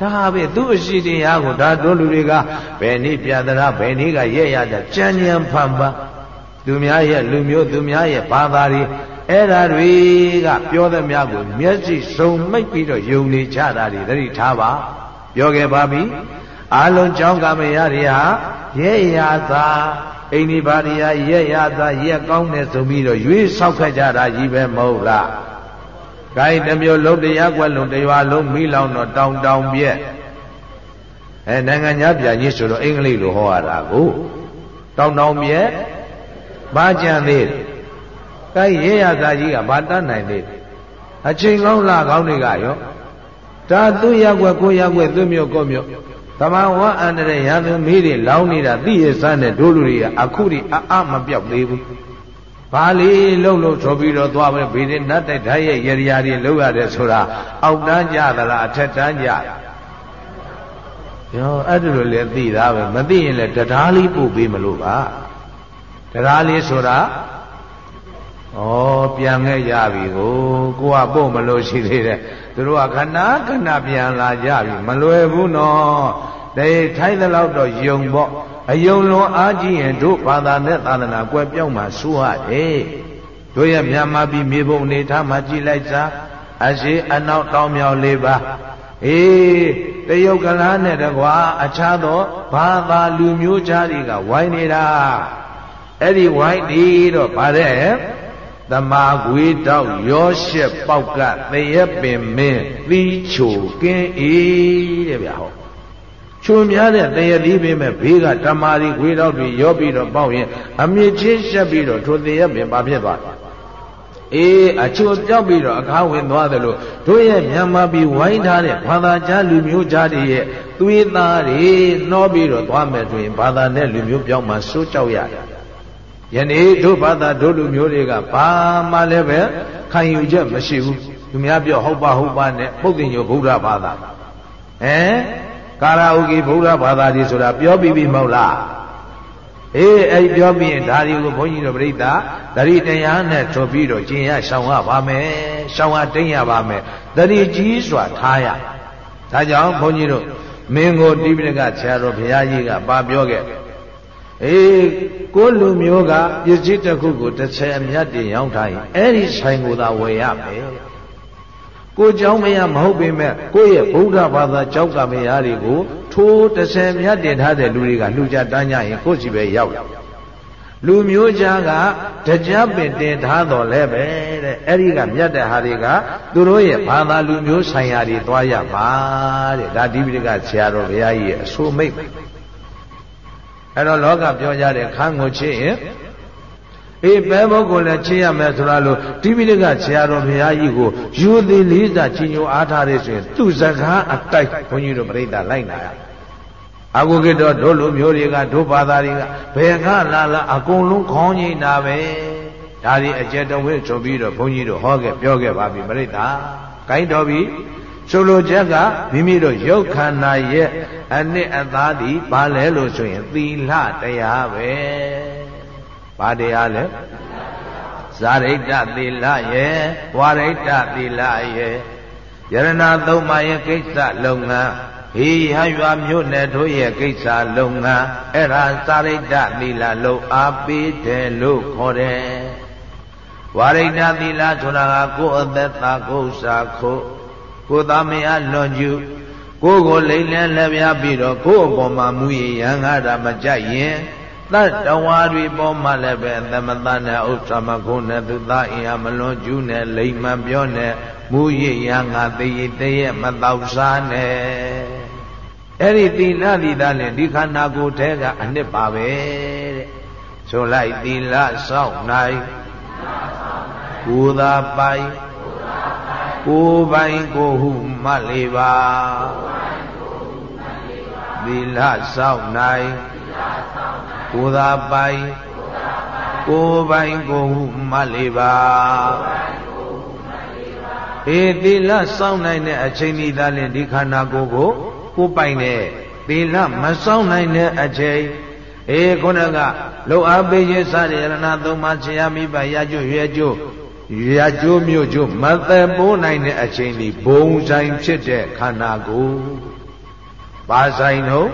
[SPEAKER 1] ဒါပဲသူ့အရှိတရားကိုဒါတို့လူတွေကဘယ်နည်းပြာဒရာဘယ်နည်းကရဲ့ရတာကြံကြံဖန်ပါသူများရဲ့လူမျိုးသူများရဲ့ဘာသာတွေ အဲ့ဓာတွေကပြောသမျှကိုမျက်စိစုံမိတ်ပြီးတော့ယုံနေကြတာတွေသတိထားပါပြောခဲ့ပါပြီအာလုံးကြောင်းကမရတွေဟာရဲရသာအိန္ဒိပါရိယရဲရသာရက်ကောင်းတယ်ဆိုပြီးတော့ရွေးဆောက်ခဲ့ကြတာကြီးပဲမဟုတ်လားဂိုင်းတစ်မျိုးလုံးတရားကွက်လုံးတရားလုံးမိလောင်တော့တောင်တောင်ပြက်အဲနိုင်ငံညာပြကြီးဆိုတော့အင်္ဂလိပ်လိုဟောရတာကိုတောင်တောင်ပြက်ဘာကြံသေးလဲ ကိုင်းရဲရသာကြီးကဘာတတ်နိုင်သေးလဲအချိန်ကောင်းလာကောင်းတွေကရောဒါသူရက်ွက်ကိုရက်ွက်သူမျိုးကိုမျိုးတမန်ဝအန္တရရသူမီးတွေလောင်းနေတာသိရစမ်းတဲ့ဒိုးလူတွေကအခုထိအအမပြောက်သေးဘူးဘာလေးလှုပ်လို့ဆိုပြီးတော့သွားပဲဘေးနဲ့နတ်တိုက်ဓာတ်ရဲ့ရရတွေလှုပ်ရတယ်ဆိုတာအောက်တန်းကြသလားအထက်တန်းကြရောအဲ့ဒါလိုလည်းသိတာပဲမသိရင်လည်းတရားလေးပို့ပေးမလို့ပါတရားလေးဆိုတာ ဩပြန်ခဲ့ကြပြီကိုကိုကပို့မလို့ရှိသေးတယ်သူတို့ကခဏခဏပြန်လာကြပြီမလွယ်ဘူးနော်တေထိုင်းတဲ့လောက်တော့ယုံပေါ့အယုံလွန်အားကြီးရင်တို့ဘာသာနဲ့သာသနာကွယ်ပြောင်းမှဆိုးရတယ်တို့ရဲ့မြန်မာပြည်မြေပုံအနေထားမှာကြည်လိုက်စားအရှိအနောက်တောင်မြောက်လေးပါအေးတရုတ်ကလားနဲ့တကွာအခြားသောဘာသာလူမျိုးသားတွေကဝိုင်းနေတာအဲ့ဒီဝိုင်းနေတော့ဗါတဲ့ သမာခွေတောက်ရောရှက်ပေါက်ကသေရပင်မင်းသီးချိုကင်းအေးတဲ့ဗျာဟောချုံများတဲ့သေရသီးပင်မဲ့ဘေးကတမာရီခွေတောက်တွေရောပြီးတော့ပေါက်ရင်အမြင့်ချင်းရှက်ပြီးတော့ထိုသေရပင်ဘာဖြစ်သွားအေးအချိုပြောက်ပြီးတော့အခါဝင်သွားတယ်လို့တို့ရဲ့မြန်မာပြည်ဝိုင်းထားတဲ့ဘာသာကြားလူမျိုးကြားတွေရဲ့သွေးသားတွေနှောပြီးတော့သွားမယ်ဆိုရင်ဘာသာနဲ့လူမျိုးပြောင်းမှစိုးကြောက်ရတယ် ယနေ့တို့ဘာသာတို့လူမျိုးတွေကဘာမှလည်းပဲခံယူချက်မရှိဘူးသူများပြောဟုတ်ပါဟုတ်ပါနဲ့ပုတ်တင်ညိုဗုဒ္ဓဘာသာဟမ်ကာရာအိုကေဗုဒ္ဓဘာသာကြီးဆိုတာပြောပြီးပြီမဟုတ်လားအေးအဲ့ပြောပြီးရင်ဒါတွေကိုဘုန်းကြီးတို့ပြိဿသတိတရားနဲ့ဆိုပြီးတော့ကျင်ရရှောင်ရပါမယ်ရှောင်ရတိတ်ရပါမယ်သတိကြီးစွာထားရဒါကြောင့်ဘုန်းကြီးတို့မင်းကိုတိပိဋကဆရာတော်ဘုရားကြီးကပါပြောခဲ့ အေးကိုလူမျိုးကပစ္စည်းတစ်ခုကိုတစ်ဆယ်အမြတ်တင်ရောင်းထားရင်အဲ့ဒီဆိုင်ကိုသာဝယ်ရမယ်ကိုเจ้าမရမဟုတ်ပေမဲ့ကိုရဲ့ဗုဒ္ဓဘာသာเจ้าကမရတွေကိုထိုးတစ်ဆယ်မြတ်တင်ထားတဲ့လူတွေကလှူကြတန်းကြရင်ကိုစီပဲရောက်လူမျိုးကြားကတကြပင်တင်ထားတော်လဲပဲတဲ့အဲ့ဒီကမြတ်တဲ့ဟာတွေကသူတို့ရဲ့ဘာသာလူမျိုးဆိုင်ရာတွေသွားရပါတဲ့ဒါဒီပိဋကဆရာတော်ဘုရားကြီးရဲ့အဆိုမိတ် အဲ့တော့လောကပြောကြတဲ့ခန်းကိုချစ်ရင်အေးဘယ်ပုဂ္ဂိုလ်လဲချစ်ရမယ်ဆိုတာလို့တိပိဋကဆရာတော်ဘုရားကြီးကိုယူသည်လေးစားချီညိုအားထားတဲ့ဆိုရင်သူ့စကားအတိုက်ဘုန်းကြီးတို့ပြိဿလိုက်နာရအကုကိတော့တို့လူမျိုးတွေကတို့ဘာသာတွေကဘယ်ကလာလာအကုန်လုံးခေါင်းကြီးနာပဲဒါဒီအကျက်တော်ဝိဆိုပြီးတော့ဘုန်းကြီးတို့ဟောခဲ့ပြောခဲ့ပါပြီပြိဿဂိုင်းတော်ပြီ ဆိုလိုချက်ကမိမိတို့ရုပ်ခန္ဓာရဲ့အနှစ်အသားသည်ဘာလဲလို့ဆိုရင်သီလတရားပဲဘာတရားလဲဇာရိတ္တသီလရဲ့ဝါရိတ္တသီလရဲ့ယရဏသုံးပါးရဲ့ကိစ္စလုပ်ငန်းဟေဟရွာမြို့နယ်တို့ရဲ့ကိစ္စလုပ်ငန်းအဲ့ဒါဇာရိတ္တသီလလို့အားပေးတယ်လို့ခေါ်တယ်ဝါရိတ္တသီလဆိုတာကကိုယ်အသက်သာကိုယ်စာခို့ကို သားမယားလွန်ကျူကိုယ်ကိုလိမ့်လဲလက်ပြပြီးတော့ကိုယ်အပေါ်မှာမူရရန်ကားတာမကြိုက်ရင်တတ်တဝါတွေပေါ်မှာလည်းပဲသမတနဲ့ဥစ္စာမခုနဲ့သူသားအင်အားမလွန်ကျူးနဲ့လိမ့်မှပြောနဲ့မူရရန်ကားတည်တရဲ့မတော့စားနဲ့အဲ့ဒီတိလတိသားနဲ့ဒီခန္ဓာကိုယ်ထဲကအနှစ်ပါပဲတဲ့ဆိုလိုက်သီလစောင့်နိုင်ကိုယ်သာပိုင် ကိုယ်ပိုင်ကိုဟုမှတ်လေပါသီလစောင့်နိုင်ကိုယ်သာပိုင်ကိုယ်ပိုင်ကိုဟုမှတ်လေပါအေးသီလစောင့်နိုင်တဲ့အချိန်ဤသားလင်ဒီခန္ဓာကိုယ်ကိုကိုပိုင်တဲ့သီလမစောင့်နိုင်တဲ့အချိန်အေးခုနကလုံအားပေးခြင်းစတဲ့ရဏသုံးပါးဆရာမိဘရကျွရွယ်ကျွ ရကျိုးမြို့ကျိုးမသက်ပိုးနိုင်တဲ့အချိန်ဒီဘုံဆိုင်ဖြစ်တဲ့ခန္ဓာကိုယ်ဘာဆိုင်တော့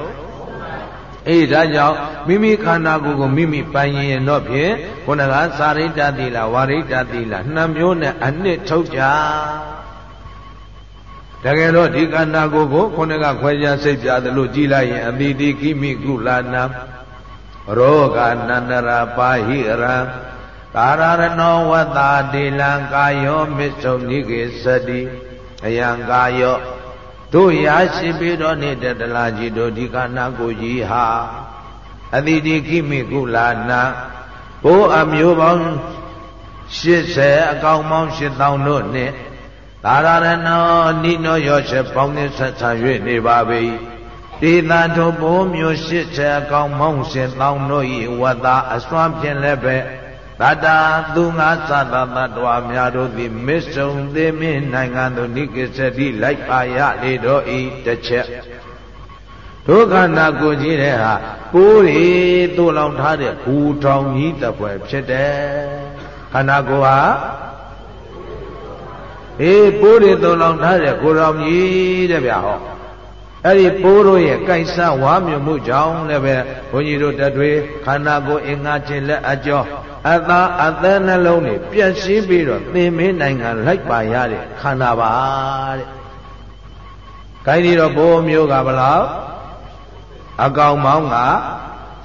[SPEAKER 1] အေးဒါကြောင့်မိမိခန္ဓာကိုယ်ကိုမိမိပိုင်ရင်တော့ဖြင့်ခုနကသာရိတ္တတိလားဝါရိတ္တတိလားနှစ်မျိုးနဲ့အနှစ်ထုတ်ကြတကယ်တော့ဒီခန္ဓာကိုယ်ကိုခုနကခွဲခြားစိတ်ပြတယ်လို့ကြည်လိုက်ရင်အတိတိကိမိကုလာနာရောဂနန္တရာပါဟိရံ ကာရရနောဝတ္တာတိလံကာယောမစ္ဆုံနိကေသတိအယံကာယောတို့ရရှိပြီးတော့နေတဲ့တလားကြီးတို့ဒီခန္ဓာကိုယ်ကြီးဟာအတိတိခိမိကုလာနာဘိုးအမျိုးပေါင်း80အကောင်ပေါင်း8000တို့နဲ့သာရဏောနိနောရောချက်ပေါင်းနဲ့ဆက်ဆံ၍နေပါပေဒေသတို့ဘိုးမျိုးရှစ်ချက်ကောင်းမောင်းရှင်တောင်းတို့ဤဝတ္တအစွမ်းဖြင့်လည်းပဲ တတာသူငါသတ္တတ္တဝါများတို့သည်မစ္ဆုံသေမင်းနိုင်ငံသို့နိကိစ္စတိလိုက်ပါရလေတော့ဤတစ်ချက်ဒုက္ခနာကိုကြီးတဲ့ဟာပိုးရီတို့လောင်ထားတဲ့ဘူထောင်ကြီးတပွဲဖြစ်တယ်ခန္ဓာကိုယ်ဟာအေးပိုးရီတို့လောင်ထားတဲ့ကိုယ်တော်ကြီးတဲ့ဗျာဟော အဲ့ဒီပိုးတို့ရဲ့ကြိုက်ဆဝါမြုံမှုကြောင့်လည်းပဲဘုန်းကြီးတို့တတွေခန္ဓာကိုယ်အင်္ဂါခြင်းလက်အကျော်အသာအသက်နှလုံးတွေပြည့်စည်ပြီးတော့သင်မင်းနိုင်ငံလိုက်ပါရတဲ့ခန္ဓာပါတဲ့။ခိုင်းဒီတော့ဘိုးမျိုးကဘလောက်အကောင်မောင်းက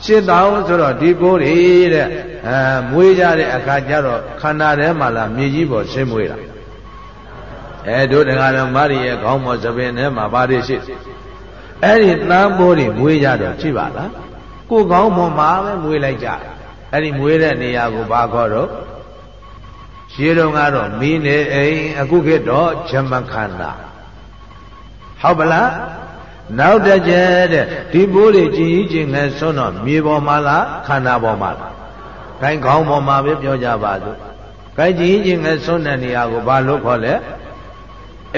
[SPEAKER 1] ရှင်းတောင်းဆိုတော့ဒီဘိုးတွေတဲ့အဲမွေးကြတဲ့အခါကျတော့ခန္ဓာထဲမှာလာမြေကြီးပေါ်ဆင်းမွေးတာအဲတို့တကားတော့မရီရဲ့ခေါင်းပေါ်သပင်ထဲမှာဘာတွေရှိ အဲ့ဒီသမ်းဘိုးတွေမွေးကြတော့ရှိပါလားကိုခေါင်းပေါ်မှာပဲမွေးလိုက်ကြအဲ့ဒီမွေးတဲ့နေရာကိုဘာခေါ်တော့ရှင်းတော့ကတော့မီးနေအိမ်အခုခေတ်တော့ဂျမခန္ဓာဟုတ်ပလားနောက်တစ်ချက်တဲ့ဒီဘိုးတွေကြည်ကြီးကျင်ငယ်ဆုံးတော့မြေပေါ်မှာလားခန္ဓာပေါ်မှာလားခိုင်းခေါင်းပေါ်မှာပဲပြောကြပါစို့ခိုင်းကြည်ကြီးကျင်ငယ်ဆုံးတဲ့နေရာကိုဘာလို့ခေါ်လဲ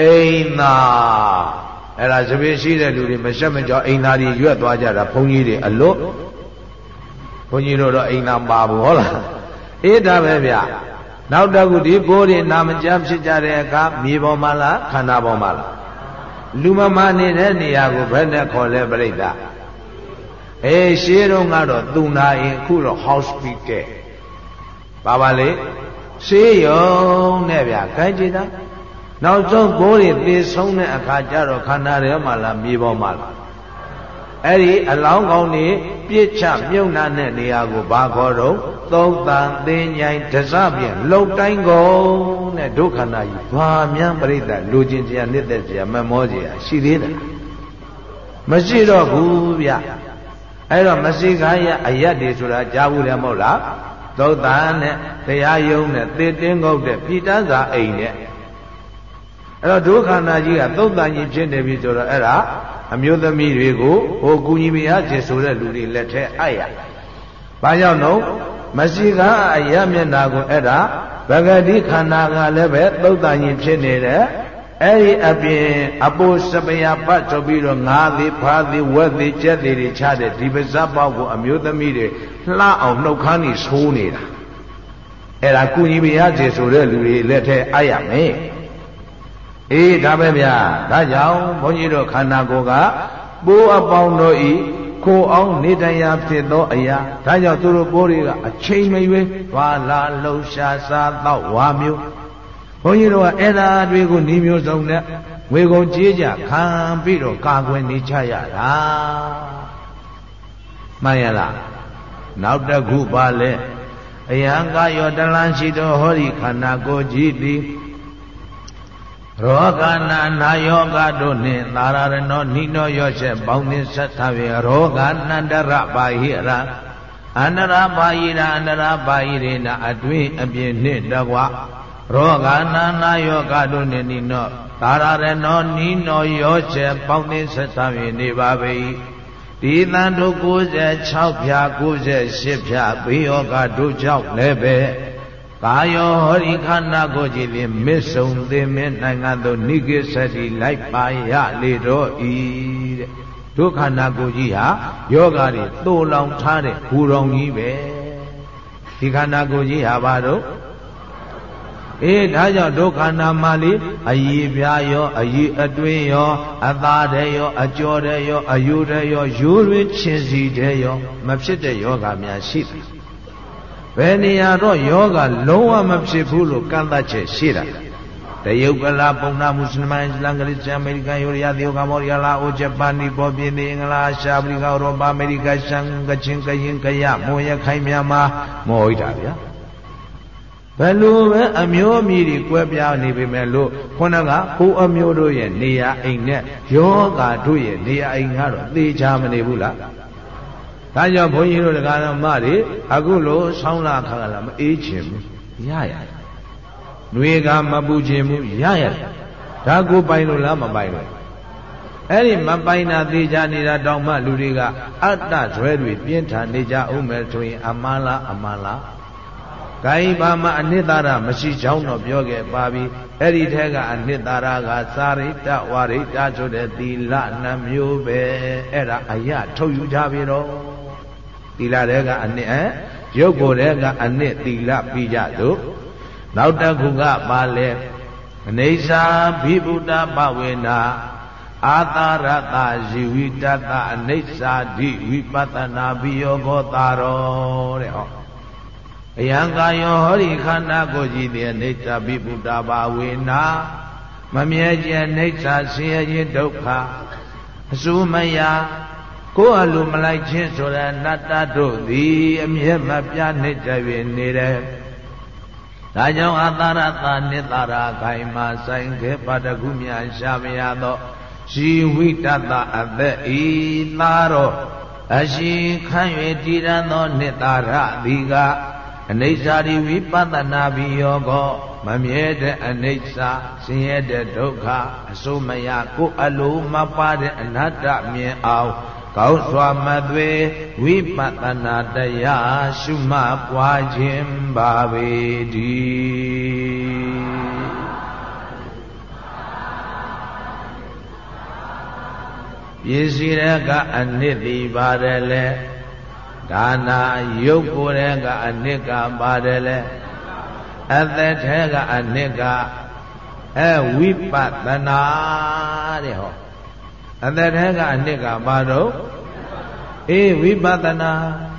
[SPEAKER 1] အိမ်သာ အဲ့ဒါသပင်ရှိတဲ့လူတွေမရှက်မကြောအိမ်သာတွေရွက်သွားကြတာဘုန်းကြီးတွေအလွတ်ဘုန်းကြီးတို့တော့အိမ်သာပါဘူးဟုတ်လားအေးဒါပဲဗျနောက်တခုဒီဘိုးတွေနာမကြဖြစ်ကြတဲ့အခါမြေပေါ်မှာလားခန္ဓာပေါ်မှာလားလူမမနေတဲ့နေရာကိုဘယ်နဲ့ခေါ်လဲပြိဿအေးရှေးတော့ကတော့သူနာရင်အခုတော့ hospital ပါပါလေရှေးရုံနဲ့ဗျခိုင်းကြည့်တာ နောက်ဆုံးဘိုးတွေသေဆုံးတဲ့အခါကျတော့ခန္ဓာထဲမှာလားမြေပေါ်မှာလားအဲ့ဒီအလောင်းကောင်းတွေပြစ်ချမြုပ်နှံတဲ့နေရာကိုဘာခေါ်တော့သုံးတန်သင်ញိုင်တစပြင်လုံတိုင်းကုန်တဲ့ဒုက္ခန္တာကြီးဘာများပြိတ္တလူချင်းတရားနှစ်သက်တရားမမောတရားရှိသေးတယ်မရှိတော့ဘူးဗျအဲ့တော့မရှိကားရအယတ်တွေဆိုတာကြားဘူးတယ်မဟုတ်လားသုတ်တန်နဲ့တရားယုံနဲ့သေတင်းငုတ်တဲ့ပြည်တန်းစာအိမ်နဲ့ အဲ့တော့ဒုက္ခန္တာကြီးကသုတ်တန်ကြီးဖြစ်နေပြီဆိုတော့အဲ့ဒါအမျိုးသမီးတွေကိုဟိုကူညီမရခြင်းဆိုတဲ့လူတွေလက်ထဲအပ်ရ။ဘာကြောင့်တော့မရှိကအယမျက်နာကိုအဲ့ဒါဗဂတိခန္ဓာကလည်းပဲသုတ်တန်ကြီးဖြစ်နေတယ်။အဲ့ဒီအပြင်အပိုးစပယပတ်ဆိုပြီးတော့ငါးသေးဖားသေးဝက်သေးကြက်သေးတွေချတဲ့ဒီပါဇက်ပေါက်ကိုအမျိုးသမီးတွေလှအောင်နှုတ်ခမ်းကြီးဆိုးနေတာ။အဲ့ဒါကုညီမရခြင်းဆိုတဲ့လူတွေလက်ထဲအပ်ရမယ်။ အေးဒါပဲဗျာဒါကြောင့်ဘုန်းကြီးတို့ခန္ဓာကိုယ်ကပိုးအပေါင်းတို့ဤကိုအောင်နေတရားဖြစ်သောအရာဒါကြောင့်သူတို့ပိုးတွေကအချိန်မရွေးဘာလာလှုပ်ရှားစားတော့ဝါမျိုးဘုန်းကြီးတို့ကအဲ့ဒါတွေကိုဤမျိုးစုံနဲ့ဝေကုန်ကြေးကြခံပြီးတော့ကာကွယ်နေချရတာမှန်ရလားနောက်တစ်ခုပါလဲအယံကယောတလန်းရှိသောဟောဒီခန္ဓာကိုယ်ကြီးသည် ရောဂနာနာယောဂတို့နှင့်သာရရနောနိနောယောချက်ပေါင်းသင်းဆက်သဖြင့်ရောဂနန္တရပါဟိရအန္တရာပါဟိရအန္တရာပါဟိရေနအတွင်းအပြင်းနှင့်တကွရောဂနာနာယောဂတို့နှင့်နိနောသာရရနောနိနောယောချက်ပေါင်းသင်းဆက်သဖြင့်နေပါပေ၏ဒီတန်တို့96ဖြာ98ဖြာဘေးယောဂတို့ကြောင့်လည်းပဲ ကာယောဟောဒီခန္ဓာကိုယ်ကြည်ဖြင့်မစ္ဆုံသင်မင်းနိုင်ငံသို့နိကိသတိလိုက်ပါရလေတော့ဤတဲ့ဒုက္ခန္ဓာကိုယ်ကြီးဟာယောဂါတွေသို့လောင်ထားတဲ့ဘူတော်ကြီးပဲဒီခန္ဓာကိုယ်ကြီးဟာဘာတော့အေးဒါကြောင့်ဒုက္ခနာမလေးအယီပြာရောအယီအတွင်းရော အသားတဲ့ရော အကျော်တဲ့ရောအယူတဲ့ရောယူရင်းချင်းစီတဲ့ရော မဖြစ်တဲ့ယောဂများရှိတယ် ဘယ်နေရာတော့ယောဂလုံးဝမဖြစ်ဘူးလို့ကန့်သတ်ချက်ရှိတာတရုတ်ကလာပုံနာမွတ်စလင်အစ္စလမ်ကလေးအမေရိကန်ယူရီးယားသီယိုကမော်ရီယာလာအိုဂျပန်နီပေါ်ပြည်နေအင်္ဂလားရှားပရိကဥရောပအမေရိကရှမ်းကချင်းကရင်ကရမွန်ရခိုင်မြန်မာမော်ဟိတာဗျာဘယ်လိုပဲအမျိုးအမည်တွေကွဲပြားနေပေမဲ့လို့ခုနကကိုအမျိုးတို့ရဲ့နေရာအိမ်နဲ့ယောဂါတို့ရဲ့နေရာအိမ်ကတော့သေချာမနေဘူးလား ဒါကြောင့်ဘုန်းကြီးတို့တရားတော်မတွေအခုလိုဆောင်းလာခါကလာမအေးချင်ဘူးရရတယ်။နှွေကမပူချင်ဘူးရရတယ်။ဒါကိုပိုင်လို့လားမပိုင်လို့အဲ့ဒီမပိုင်တာသေးချာနေတာတောင်မှလူတွေကအတ္တဇွဲတွေပြင်းထန်နေကြအောင်မယ်ဆိုရင် အမှန်လားအမှန်လားကိုင်းဘာမှအနှစ်သာရမရှိကြောင်းတော့ပြောခဲ့ပါပြီအဲ့ဒီထက်ကအနှစ်သာရကစာရိတ္တဝါရိတ္တဆိုတဲ့သီလနှမျိုးပဲအဲ့ဒါအယထုတ်ယူကြပြီတော့သီ လတဲ့ကအနှစ်အဲရုပ်ကိုယ်တဲ့ကအနှစ်သီလပြီးကြသို့နောက်တစ်ခုကပါလဲအနေစာဘိဗုဒ္ဓပဝေနာအာသာရတဇီဝိတတအနိစ္စဓိဝိပဿနာဘိယောဂောတာရောတဲ့ဟောအယံကာယောဟောဒီခန္ဓာကိုယ်ကြီးတဲ့အိဋ္ဌဘိဗုဒ္ဓဘာဝေနာမမြဲကျအိဋ္ဌဆင်းရဲခြင်းဒုက္ခအစူမယ ကိုယ်အလိုမလိုက်ခြင်းဆိုတဲ့နတ္တတို့သည်အမြဲမပြနှိမ့်ကြ၍နေတယ်ဒါကြောင့်အတာရတာနိတာရာခိုင်မှာဆိုင်ခဲ့ပါတခုများရှာမရသောရှိဝိတတအသက်ဤသာတော့အရှိခံ၍တည်ရသောနိတာရသည်ကအနိစ္စရိဝိပဿနာဘိယောကောမမြဲတဲ့အနိစ္စဆင်းရဲတဲ့ဒုက္ခအစိုးမရကိုအလိုမပါတဲ့အနတ္တမြင်အောင် ကောင်းစွာမသွေဝိပဿနာတရားရှုမှတ်ပွားခြင်းပါပေတည်းပစ္စည်းရကအနှစ်တိပါတယ်လေဒါနာရုပ်ကိုယ်ရကအနှစ်ကပါတယ်လေအသက်ထဲကအနှစ်ကအဲဝိပဿနာတဲ့ဟော အသက်ထဲကအနှစ်ကဘာတော့အေးဝိပဿနာ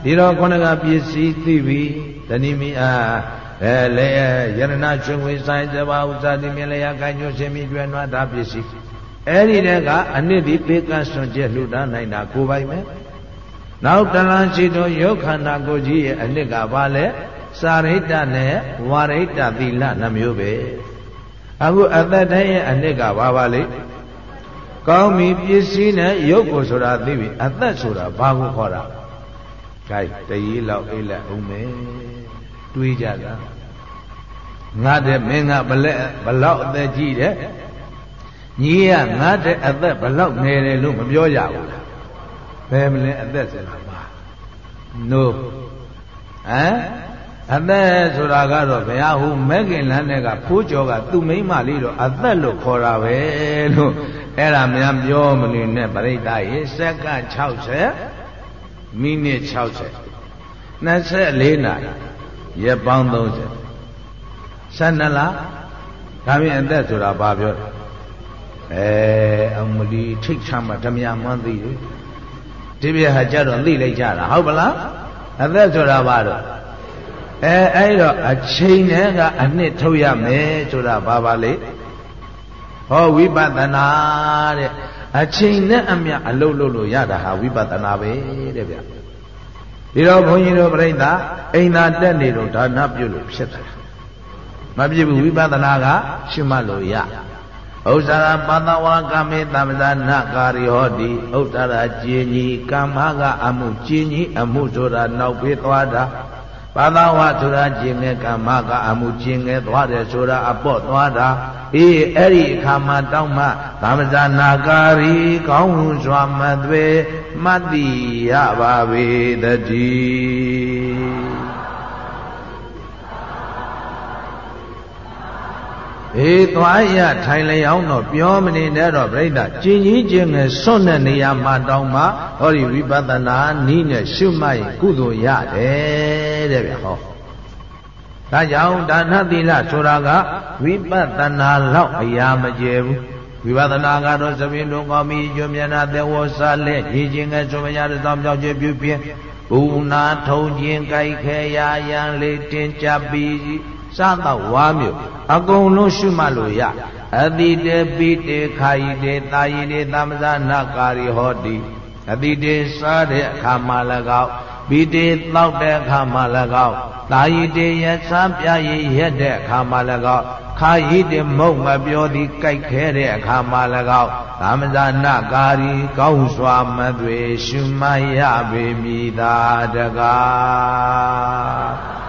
[SPEAKER 1] ဒီတော့ခုနကပစ္စည်းသိပြီတဏိမိအားအဲလေယရဏကျွငွေဆိုင်သဘာဥစ္စာတိမြလျာကိုင်းညွှန်ရှင်မိကျွဲနွားဒါပစ္စည်းအဲ့ဒီတည်းကအနှစ်ဒီပေကဆွန်ကျက်လှူဒါန်းနိုင်တာကိုပိုင်မယ်နောက်တလန်ရှိတို့ယောခန္ဓာကိုကြီးရဲ့အနှစ်ကဘာလဲစာရိတ္တနဲ့ဝါရိတ္တသီလနှမျိုးပဲအခုအသက်တည်းရဲ့အနှစ်ကဘာပါလဲ ကောင်းပြီပစ္စည်းနဲ့ရုပ်ကိုဆိုတာသိပြီအသက်ဆိုတာဘာကိုခေါ်တာ gain တရေလောက်အိလက်အောင်မယ်တွေးကြတာငါတဲ့မင်းကဘလက်ဘလောက်အသက်ကြီးတယ်ညီကငါတဲ့အသက်ဘလောက်ငယ်တယ်လို့မပြောကြဘူးလားဘယ်မလဲအသက်ဆိုတာပါ no ဟမ်အသက်ဆိုတာကတော့ဘုရားဟူမဲခင်လမ်းတဲ့ကဖိုးကျော်ကသူ့မိမလေးတော့အသက်လို့ခေါ်တာပဲလို့ အဲ့ဒါများပြောမနေနဲ့ပြိတ္တရေစက္က60မိနစ်60 24နာရီရက်ပေါင်း30 12လဒါပြင်အသက်ဆိုတာဘာပြောလဲအဲအမလီထိတ်ချမ်းမှဓမြမှန်းသိတယ်ဒီပြဟာကြတော့သိလိုက်ကြတာဟုတ်ပလားအသက်ဆိုတာဘာတော့အဲအဲ့တော့အချိန်နဲ့ကအနှစ်ထုတ်ရမယ်ဆိုတာဘာပါလဲ ဟောဝိပဿနာတဲ့အချိန်နဲ့အမျှအလုပ်လုပ်လို့ရတာဟာဝိပဿနာပဲတဲ့ဗျဒီတော့ဘုန်းကြီးတို့ပြိဿအိမ်သာတက်နေတော့ဒါနပြုလို့ဖြစ်တာမဖြစ်ဘူးဝိပဿနာကရှင်းမှလို့ရဥစ္စာရပတဝါကမေသမ္ပဇာနာကာရိဟောတိဥစ္စာရကျင်ကြီးကမ္မကအမှုကျင်ကြီးအမှုဆိုတာနောက်ပေးသွားတာ ပါသဝဆိုတာကျင်ငယ်ကမ္မကအမှုကျင်ငယ်သွားတယ်ဆိုတာအပေါ့သွားတာအေးအဲ့ဒီအခါမှာတောင်းမှသမ္ပဇာနာကာရီကောင်းစွာမသွေမှတ်တိရပါပေတည်း အေးသွားရထိုင်လျောင်းတော့ပြောမနေနဲ့တော့ပြိဿကျင်ကြီးကျင်ငယ်စွန့်တဲ့နေရာမှာတောင်းမှဟောဒီဝိပဿနာနီးနဲ့ရှုမှတ်ရင်ကုသိုလ်ရတယ်တဲ့ဗျဟောဒါကြောင့်ဒါနသီလဆိုတာကဝိပဿနာလောက်အရာမကျယ်ဘူးဝိပဿနာကတော့သဘင်တို့ကောင်းပြီးကျွမျက်နာသက်ဝဆာလက်ရည်ချင်းငယ်ဆိုမရတဲ့သောကြောင့်ကျပြုဖြင့်ဘူနာထုံခြင်းကြိုက်ခဲရာယံလေးတင်ကြပြီးစားတော့ဝါမျိုး အကုန်လုံးရှုမှတ်လို့ရအတိတေပိတေခာယိတေတာယိတေသမဇာနာကာရီဟောတိအတိတေစားတဲ့အခါမှ၎င်းပိတေတောက်တဲ့အခါမှ၎င်းတာယိတေရစားပြရရက်တဲ့အခါမှ၎င်းခာယိတေမုတ်မပြောသည်ကြိုက်ခဲတဲ့အခါမှ၎င်းသမဇာနာကာရီကောင်းစွာမသွေရှုမှတ်ရပေမည်သာတကား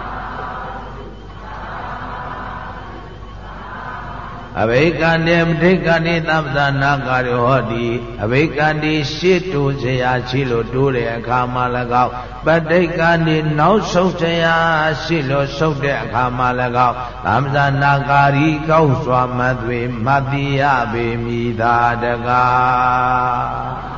[SPEAKER 1] အဘိက္ခန္တိမဋိက္ခန္တိသဗ္ဗနာကာရဟောတိအဘိက္ခန္တိရှေ့တိုးစရာရှိလို့တိုးတဲ့အခါမှာ၎င်းပဋိက္ခန္တိနောက်ဆုံးစရာရှိလို့ဆုတ်တဲ့အခါမှာ၎င်းသဗ္ဗနာကာရီကောက်စွာမသွေမတ္တိယပေမိသာတကား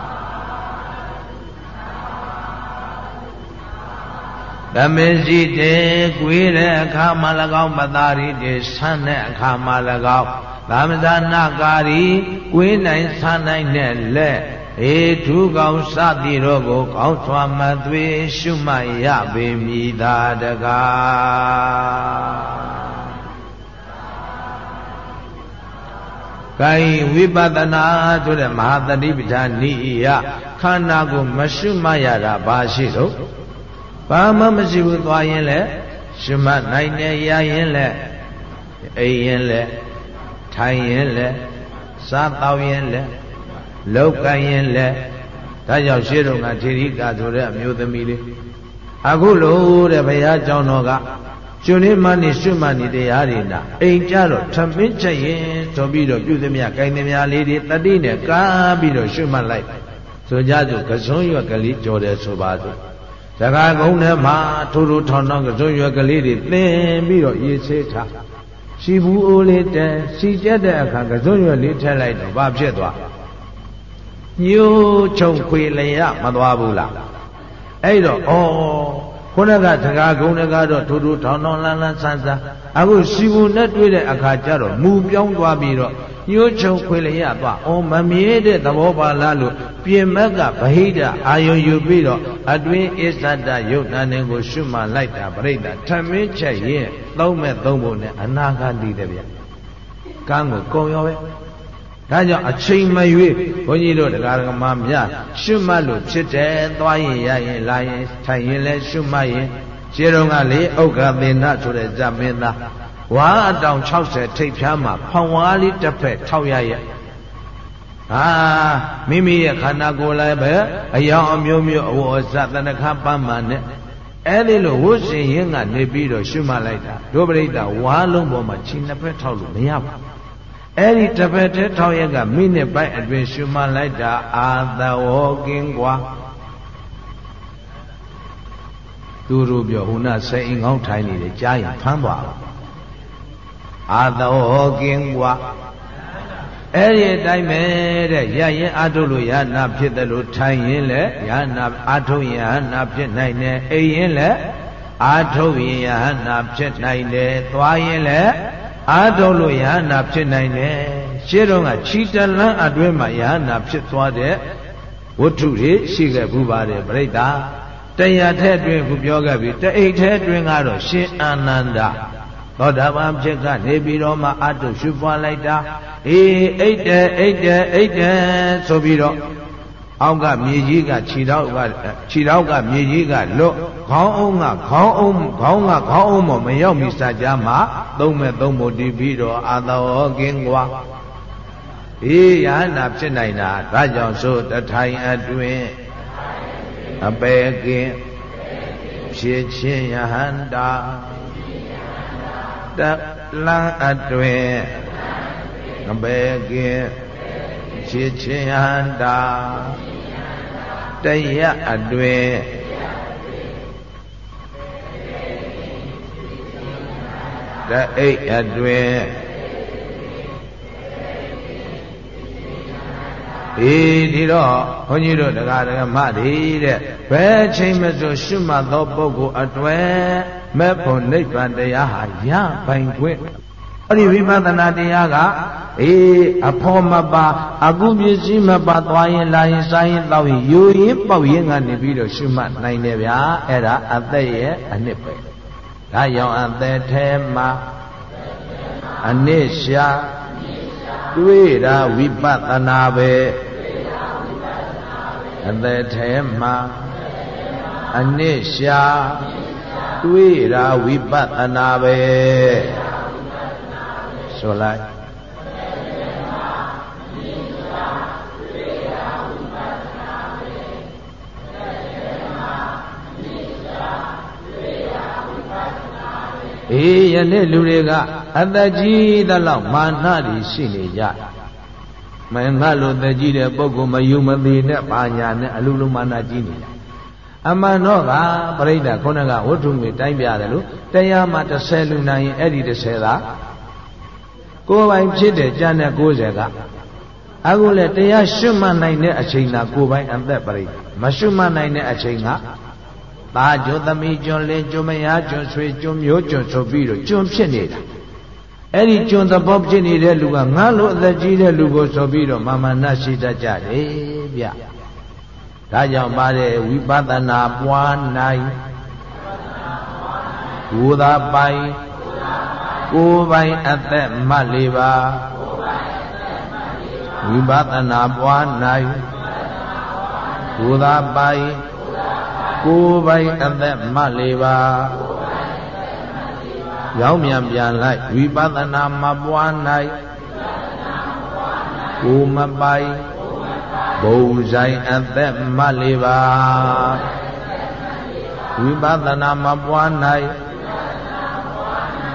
[SPEAKER 1] မစီတေကွေးတဲ့အခါမှာ၎င်းပတာရီတေဆန်းတဲ့အခါမှာ၎င်းသမဇာနာကာရီကွေးနိုင်ဆန်းနိုင်တဲ့လက်ဧထုကောင်စသည်တို့ကိုကောင်းစွာမသွေရှုမှတ်ရပေမိသာတကားကိုင်ဝိပဿနာဆိုတဲ့မဟာတတိပဋ္ဌာနိယခန္ဓာကိုမရှုမှတ်ရတာဘာရှိတော့ ဘာမှမရှိဘူးသွားရင်လည်းရှမနိုင်နေရရင်လည်းအိမ်ရင်လည်းထိုင်ရင်လည်းစားတော့ရင်လည်းလောက်ကရင်လည်းဒါကြောင့်ရှေ့တော်ကထေရိကာဆိုတဲ့အမျိုးသမီးလေးအခုလို့တဲ့ဘုရားကျောင်းတော်ကကျွနေမနေရှုမှနေတရားတွေနာအိမ်ကြတော့ထမင်းချက်ရင်ဆိုပြီးတော့ပြုသမျှကိုင်းသမျှလေးတွေတတိနဲ့ကားပြီးတော့ရှုမှတ်လိုက်ဆိုကြစို့ကစွန်းရွက်ကလေးကြော်တယ်ဆိုပါစို့ စကားကုန်းထဲမှာထိုးထိုးထောင်းထောင်းကစွန်းရွက်ကလေးတွေသင်ပြီးတော့ရေဆေးထားရှိဘူးအိုးလေးတဲရှိကျက်တဲ့အခါကစွန်းရွက်လေးထည့်လိုက်တော့ဘာဖြစ်သွားညိုးချုံခွေလျမသွားဘူးလားအဲ့တော့ဩခုနကစကားကုန်းတကားတော့ထိုးထိုးထောင်းထောင်းလန်းလန်းဆန်းဆန်းအခုရှိဘူးနဲ့တွေ့တဲ့အခါကျတော့မူပြောင်းသွားပြီးတော့ ညှိုးချုံခွေလျသွားအော်မမြဲတဲ့သဘောပါလားလို့ပြင်မက်ကဗဟိတအာယုံယူပြီးတော့အတွင်းအစ္ဆဒယုတ်နာနေကို ရှုမှတ်လိုက်တာပြိဋ္ဌာထမင်းချက်ရင်သုံးမဲ့သုံးဖို့နဲ့အနာဂတ်တည်တယ်ဗျကံကိုကုံရောပဲဒါကြောင့်အချိန်မရွေးဘုန်းကြီးတို့တရားဓမ္မများရှုမှတ်လို့ဖြစ်တယ်သွားရင်ရရင်လာရင်ထိုင်ရင်လည်းရှုမှတ်ရင်ခြေတော်ကလေဥက္ကသေနဆိုတဲ့ဇမင်းသား ဝါအတောင်60ထိပ်ဖြားမှာဖောင်ဝါးလေးတစ်ဖက်ထောက်ရရဲ့ဟာမိမိရဲ့ခန္ဓာကိုယ်လည်းပဲအယောင်အမျိုးမျိုးအဝအစတဏခပန်းမှန်နဲ့အဲ့ဒီလိုဝှစင်ရင်ကနေပြီးတော့ရှုမှတ်လိုက်တာဒုပရိဒဝါလုံးပေါ်မှာခြေနှစ်ဖက်ထောက်လို့မရဘူးအဲ့ဒီတစ်ဖက်တည်းထောက်ရက်ကမိနစ်ပိုင်းအတွင်းရှုမှတ်လိုက်တာအာသဝကင်းကွာသူတို့ပြောဟိုနာစိတ်အင်ကောင်းထိုင်နေတယ်ကြားရင်ဖမ်းသွားတယ် အာသောကင်းကွာအဲ့ဒီအတိုင်းပဲတဲ့ရရင်အာထုတ်လို့ရနာဖြစ်တယ်လို့ထိုင်ရင်လည်းရနာအာထုတ်ရင်ရနာဖြစ်နိုင်တယ်အိမ်ရင်လည်းအာထုတ်ရင်ရနာဖြစ်နိုင်တယ်သွားရင်လည်းအာထုတ်လို့ရနာဖြစ်နိုင်တယ်ရှင်းတော့ကခြိတလန်းအတွင်းမှာရနာဖြစ်သွားတဲ့ဝတ္ထုတွေရှိခဲ့ဘူးပါတယ်ပြိဋ္ဌာတရားထဲအတွင်းခုပြောခဲ့ပြီတအိတ်ထဲအတွင်းကတော့ရှင်အာနန္ဒာ သောတာပန်ဖြစ်ကနေပြီးတော့မှအတုရှုပွားလိုက်တာအေးအိတ်တယ်အိတ်တယ်အိတ်တယ်ဆိုပြီးတော့အောက်ကမြေကြီးကခြေထောက်ကခြေထောက်ကမြေကြီးကလွတ်ခေါင်းအုံးကခေါင်းအုံးခေါင်းကခေါင်းအုံးမမရောက်မီစာကြမှာသုံးမဲ့သုံးဖို့တည်ပြီးတော့အာသောကင်းကွာအေးရဟနာဖြစ်နိုင်တာဒါကြောင့်ဆိုတထိုင်အတွင်အပေကင်းဖြစ်ခြင်းယဟန္တာ တလန်းအတွင်ငပဲကင်းချစ်ချင်းဟန္တာတရအတွင်တအိတ်အတွင်အေးဒီတော့ဘုန်းကြီးတို့တရားဓမ္မတွေတဲ့ဘယ်ချိန်မှဆိုရှုမှတ်သောပုဂ္ဂိုလ်အတွေ့ မဲ့ဖို့နိဗ္ဗာန်တရားဟာရပိုင်ခွင့်အဲ့ဒီဝိပဿနာတရားကအေးအဖော်မပါအကုပစ္စည်းမပါသွားရင်လာရင်စားရင်တောက်ရင်ယူရင်ပေါက်ရင်ကနေပြီးတော့ရှုမှတ်နိုင်တယ်ဗျာအဲ့ဒါအသက်ရဲ့အနှစ်ပဲဒါကြောင့်အသက်ထဲမှာအနစ်ရှာတွေ့တာဝိပဿနာပဲအသက်ထဲမှာအနစ်ရှာ တွေ့တာဝိပဿနာပဲဆိုလိုက်အေးယနေ့လူတွေကအသက်ကြီးသလောက်မာနတွေရှိနေကြမင်းငါလိုသက်ကြီးတဲ့ပုဂ္ဂိုလ်မယူမသိနဲ့ပါညာနဲ့အလူလူမာနကြီးနေကြ အမှန်တော့ကပြိဋ္ဌာခုနကဝတ္ထုငွေတိုင်းပြတယ်လို့တရားမှာ30လူနိုင်ရင်အဲ့ဒီ30သာကိုယ်ပိုင်ဖြစ်တဲ့ကျန်တဲ့90ကအခုလေတရားရှုမှတ်နိုင်တဲ့အချိန်သာကိုယ်ပိုင်အသက်ပြိဋ္ဌာမရှုမှတ်နိုင်တဲ့အချိန်ကသာကျွန်းသမီးကျွန်းလင်းကျွန်းမယားကျွန်းဆွေကျွန်းမျိုးကျွန်းဆိုပြီးတော့ကျွန်းဖြစ်နေတာအဲ့ဒီကျွန်းသဘောဖြစ်နေတဲ့လူကငါလိုအသက်ကြီးတဲ့လူကိုဆိုပြီးတော့မာမနရှိတတ်ကြတယ်ဗျ ဒါကြောင့်ပါတယ်ဝိပဿနာပွားနိုင်ကိုယ်သာပိုင်ကိုယ်ပိုင်အသက်မှတ်လေးပါဝိပဿနာပွားနိုင်ကိုယ်သာပိုင်ကိုယ်ပိုင်အသက်မှတ်လေးပါရောင်းမြန်ပြန်လိုက်ဝိပဿနာမပွားနိုင်ကိုယ်မပိုင် ဘုံဆိုင်အသက်မှတ်လေးပါဝိပဿနာမပွားနိုင်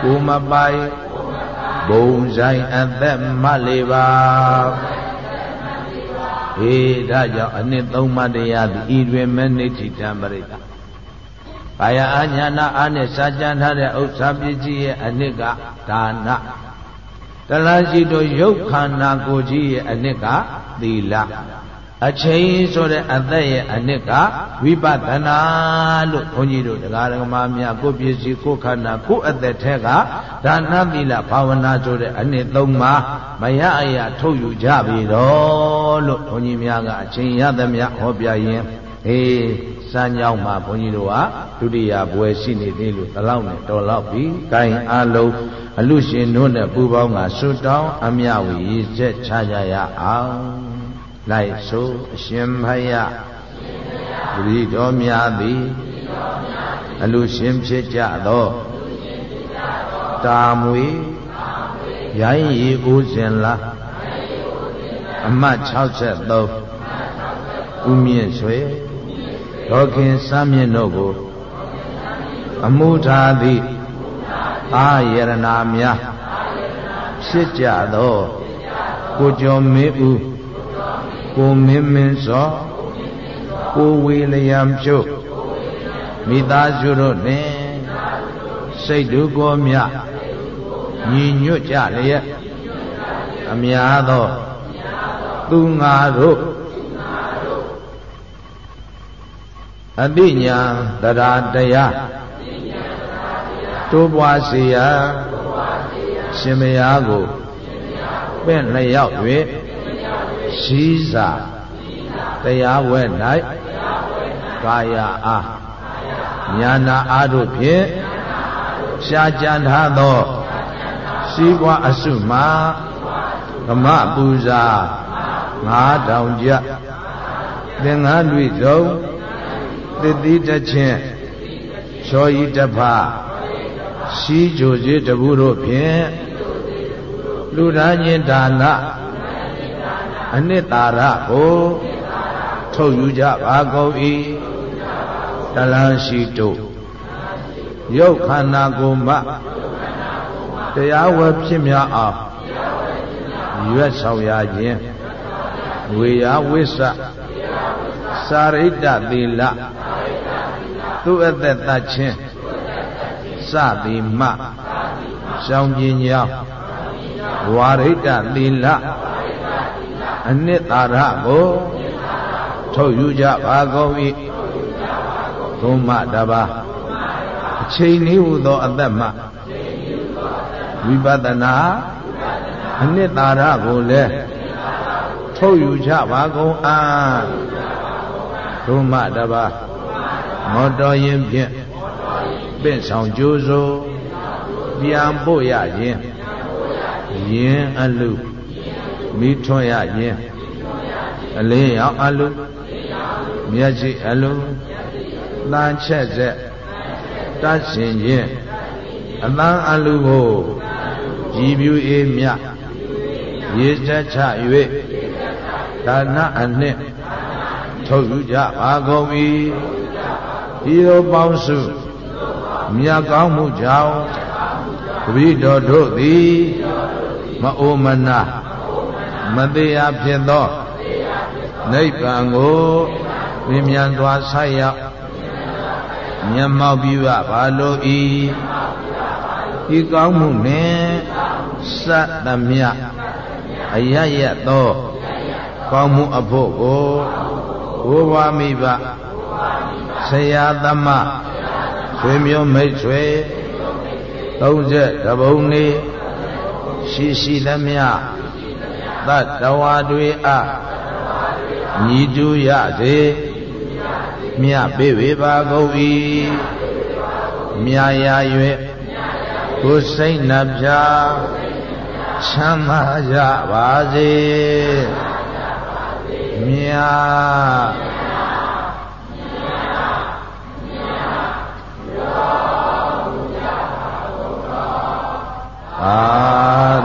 [SPEAKER 1] ကိုမပိုင်ဘုံဆိုင်အသက်မှတ်လေးပါေးဒါကြောင့်အနှစ်သုံးပါးတရားသည်ဤတွင်မနိဋ္ဌိတံပရိသဘာယအာညာနာအာနဲ့စာကြံထားတဲ့ဥစ္စာပစ္စည်းရဲ့အနှစ်ကဒါနတလားရှိတို့ရုပ်ခန္ဓာကိုယ်ကြီးရဲ့အနှစ်ကသီလ အချိန်ဆိုတဲ့အသက်ရဲ့အနှစ်ကဝိပဿနာလို့ဘုန်းကြီးတို့တရားဓမ္မများကိုပစ္စည်းကိုခန္ဓာကိုအသက်ထဲကဒါနသီလဘာဝနာဆိုတဲ့အနှစ်သုံးပါမရအရာထုတ်ယူကြပြီတော့လို့ဘုန်းကြီးများကအချိန်ရသမျှဟောပြရင်အေးစမ်းကြောင်းမှာဘုန်းကြီးတို့ကဒုတိယဘွယ်ရှိနေသေးလို့တလောက်နဲ့တော်လောက်ပြီ။ဂိုင်းအလုံးအလူရှင်တို့နဲ့ပူပေါင်းကဆွတောင်းအမြဝီရည်ချက်ချကြရအောင် လိုက်ဆိုအရှင်ဘုရားပရိတော်များသည်အလူရှင်ဖြစ်ကြသောတာမွေရိုင်းရီဦးစင်လားအမတ်63ဦးမြင့်ဆွေဒေါခင်စမ်းမြင့်တို့ကိုအမှုထားသည့်အာယရနာများဖြစ်ကြသောကိုကျော်မင်းဦး ကိုမင်းမင်းစောကိုဝေလျံဖြုတ်မိသားစုတို့နှင့်စိတ်တို့ကိုမြညီညွတ်ကြလျက်အများသောသူငါတို့အတိညာတရားတရားတိုးပွားစေရရှင်မယားကိုပင့်လျောက်၍ ရှိစာတရားဝဲ၌ကာယအားညာနာအားတို့ဖြင့်ရှားကြံထားသောစီးပွားအစုမှာဓမ္မပူဇာ9000ကျပ်သင်္ကန်းတွေစုံသစ်သီးတစ်ချင်းချောဤတစ်ဖရှိကြိုစေတဘူးတို့ဖြင့်လူသားချင်းဒါန အနှစ်သာရကိုထုတ်ယူကြပါကုန်၏တလန်းရှိတို့ရုပ်ခန္ဓာကိုယ်မှတရားဝယ်ဖြစ်များအောင်ရွက်ဆောင်ရခြင်းဝေယဝိစ္စစာရိတ္တသီလသူအသက်တတ်ခြင်းစသည်မှရှောင်းခြင်းကြောင့်ဝါရိတ္တသီလ အနှစ်သာရကိုထုတ်ယူကြပါကုန်၏သုံးမတပါအချိန်လေးဟူသောအသက်မှဝိပဿနာအနှစ်သာရကိုလည်းထုတ်ယူကြပါကုန်အားသုံးမတပါမော်တော်ရင်ဖြင့်ပင့်ဆောင်ကြိုးစိုးပြန်ပို့ရခြင်းယင်းအလူ မိထွန်းရခြင်းအလင်းရောက်အလူမျက်စိအလူတန်ချက်ဆက်တတ်ရှင်ခြင်းအတန်းအလူကိုကြည်ပြူအေးမြရေချက်ချ၍ဒါနအနှစ်ထုတ်ယူကြပါကုန်၏ဤသို့ပေါင်းစုမြတ်ကောင်းမှုကြောင့်တပိတော်တို့သည်မအိုမနာ မသေးအဖြစ်သောနိဗ္ဗာန်ကိုမြင်မြန်စွာဆက်ရောက်မျက်မှောက်ပြုရပါလို၏ဤကောင်းမှုနှင့်စတ်သမျှအရရသောကောင်းမှုအဖို့ကိုဘိုးဘွားမိဘဆရာသမားဆွေမျိုးမိတ်ဆွေ30တဘုံနေရှိရှိသမျှ သတ္တဝါတွေအားညီတူရစေမြတ်ပေဝေပါကုန်၏မြာယာ၍ကိုယ်စိတ်နှပြချမ်းသာကြပါစေမြတ်သာ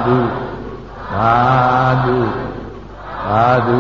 [SPEAKER 1] ဓုသာ ဓုသာဓု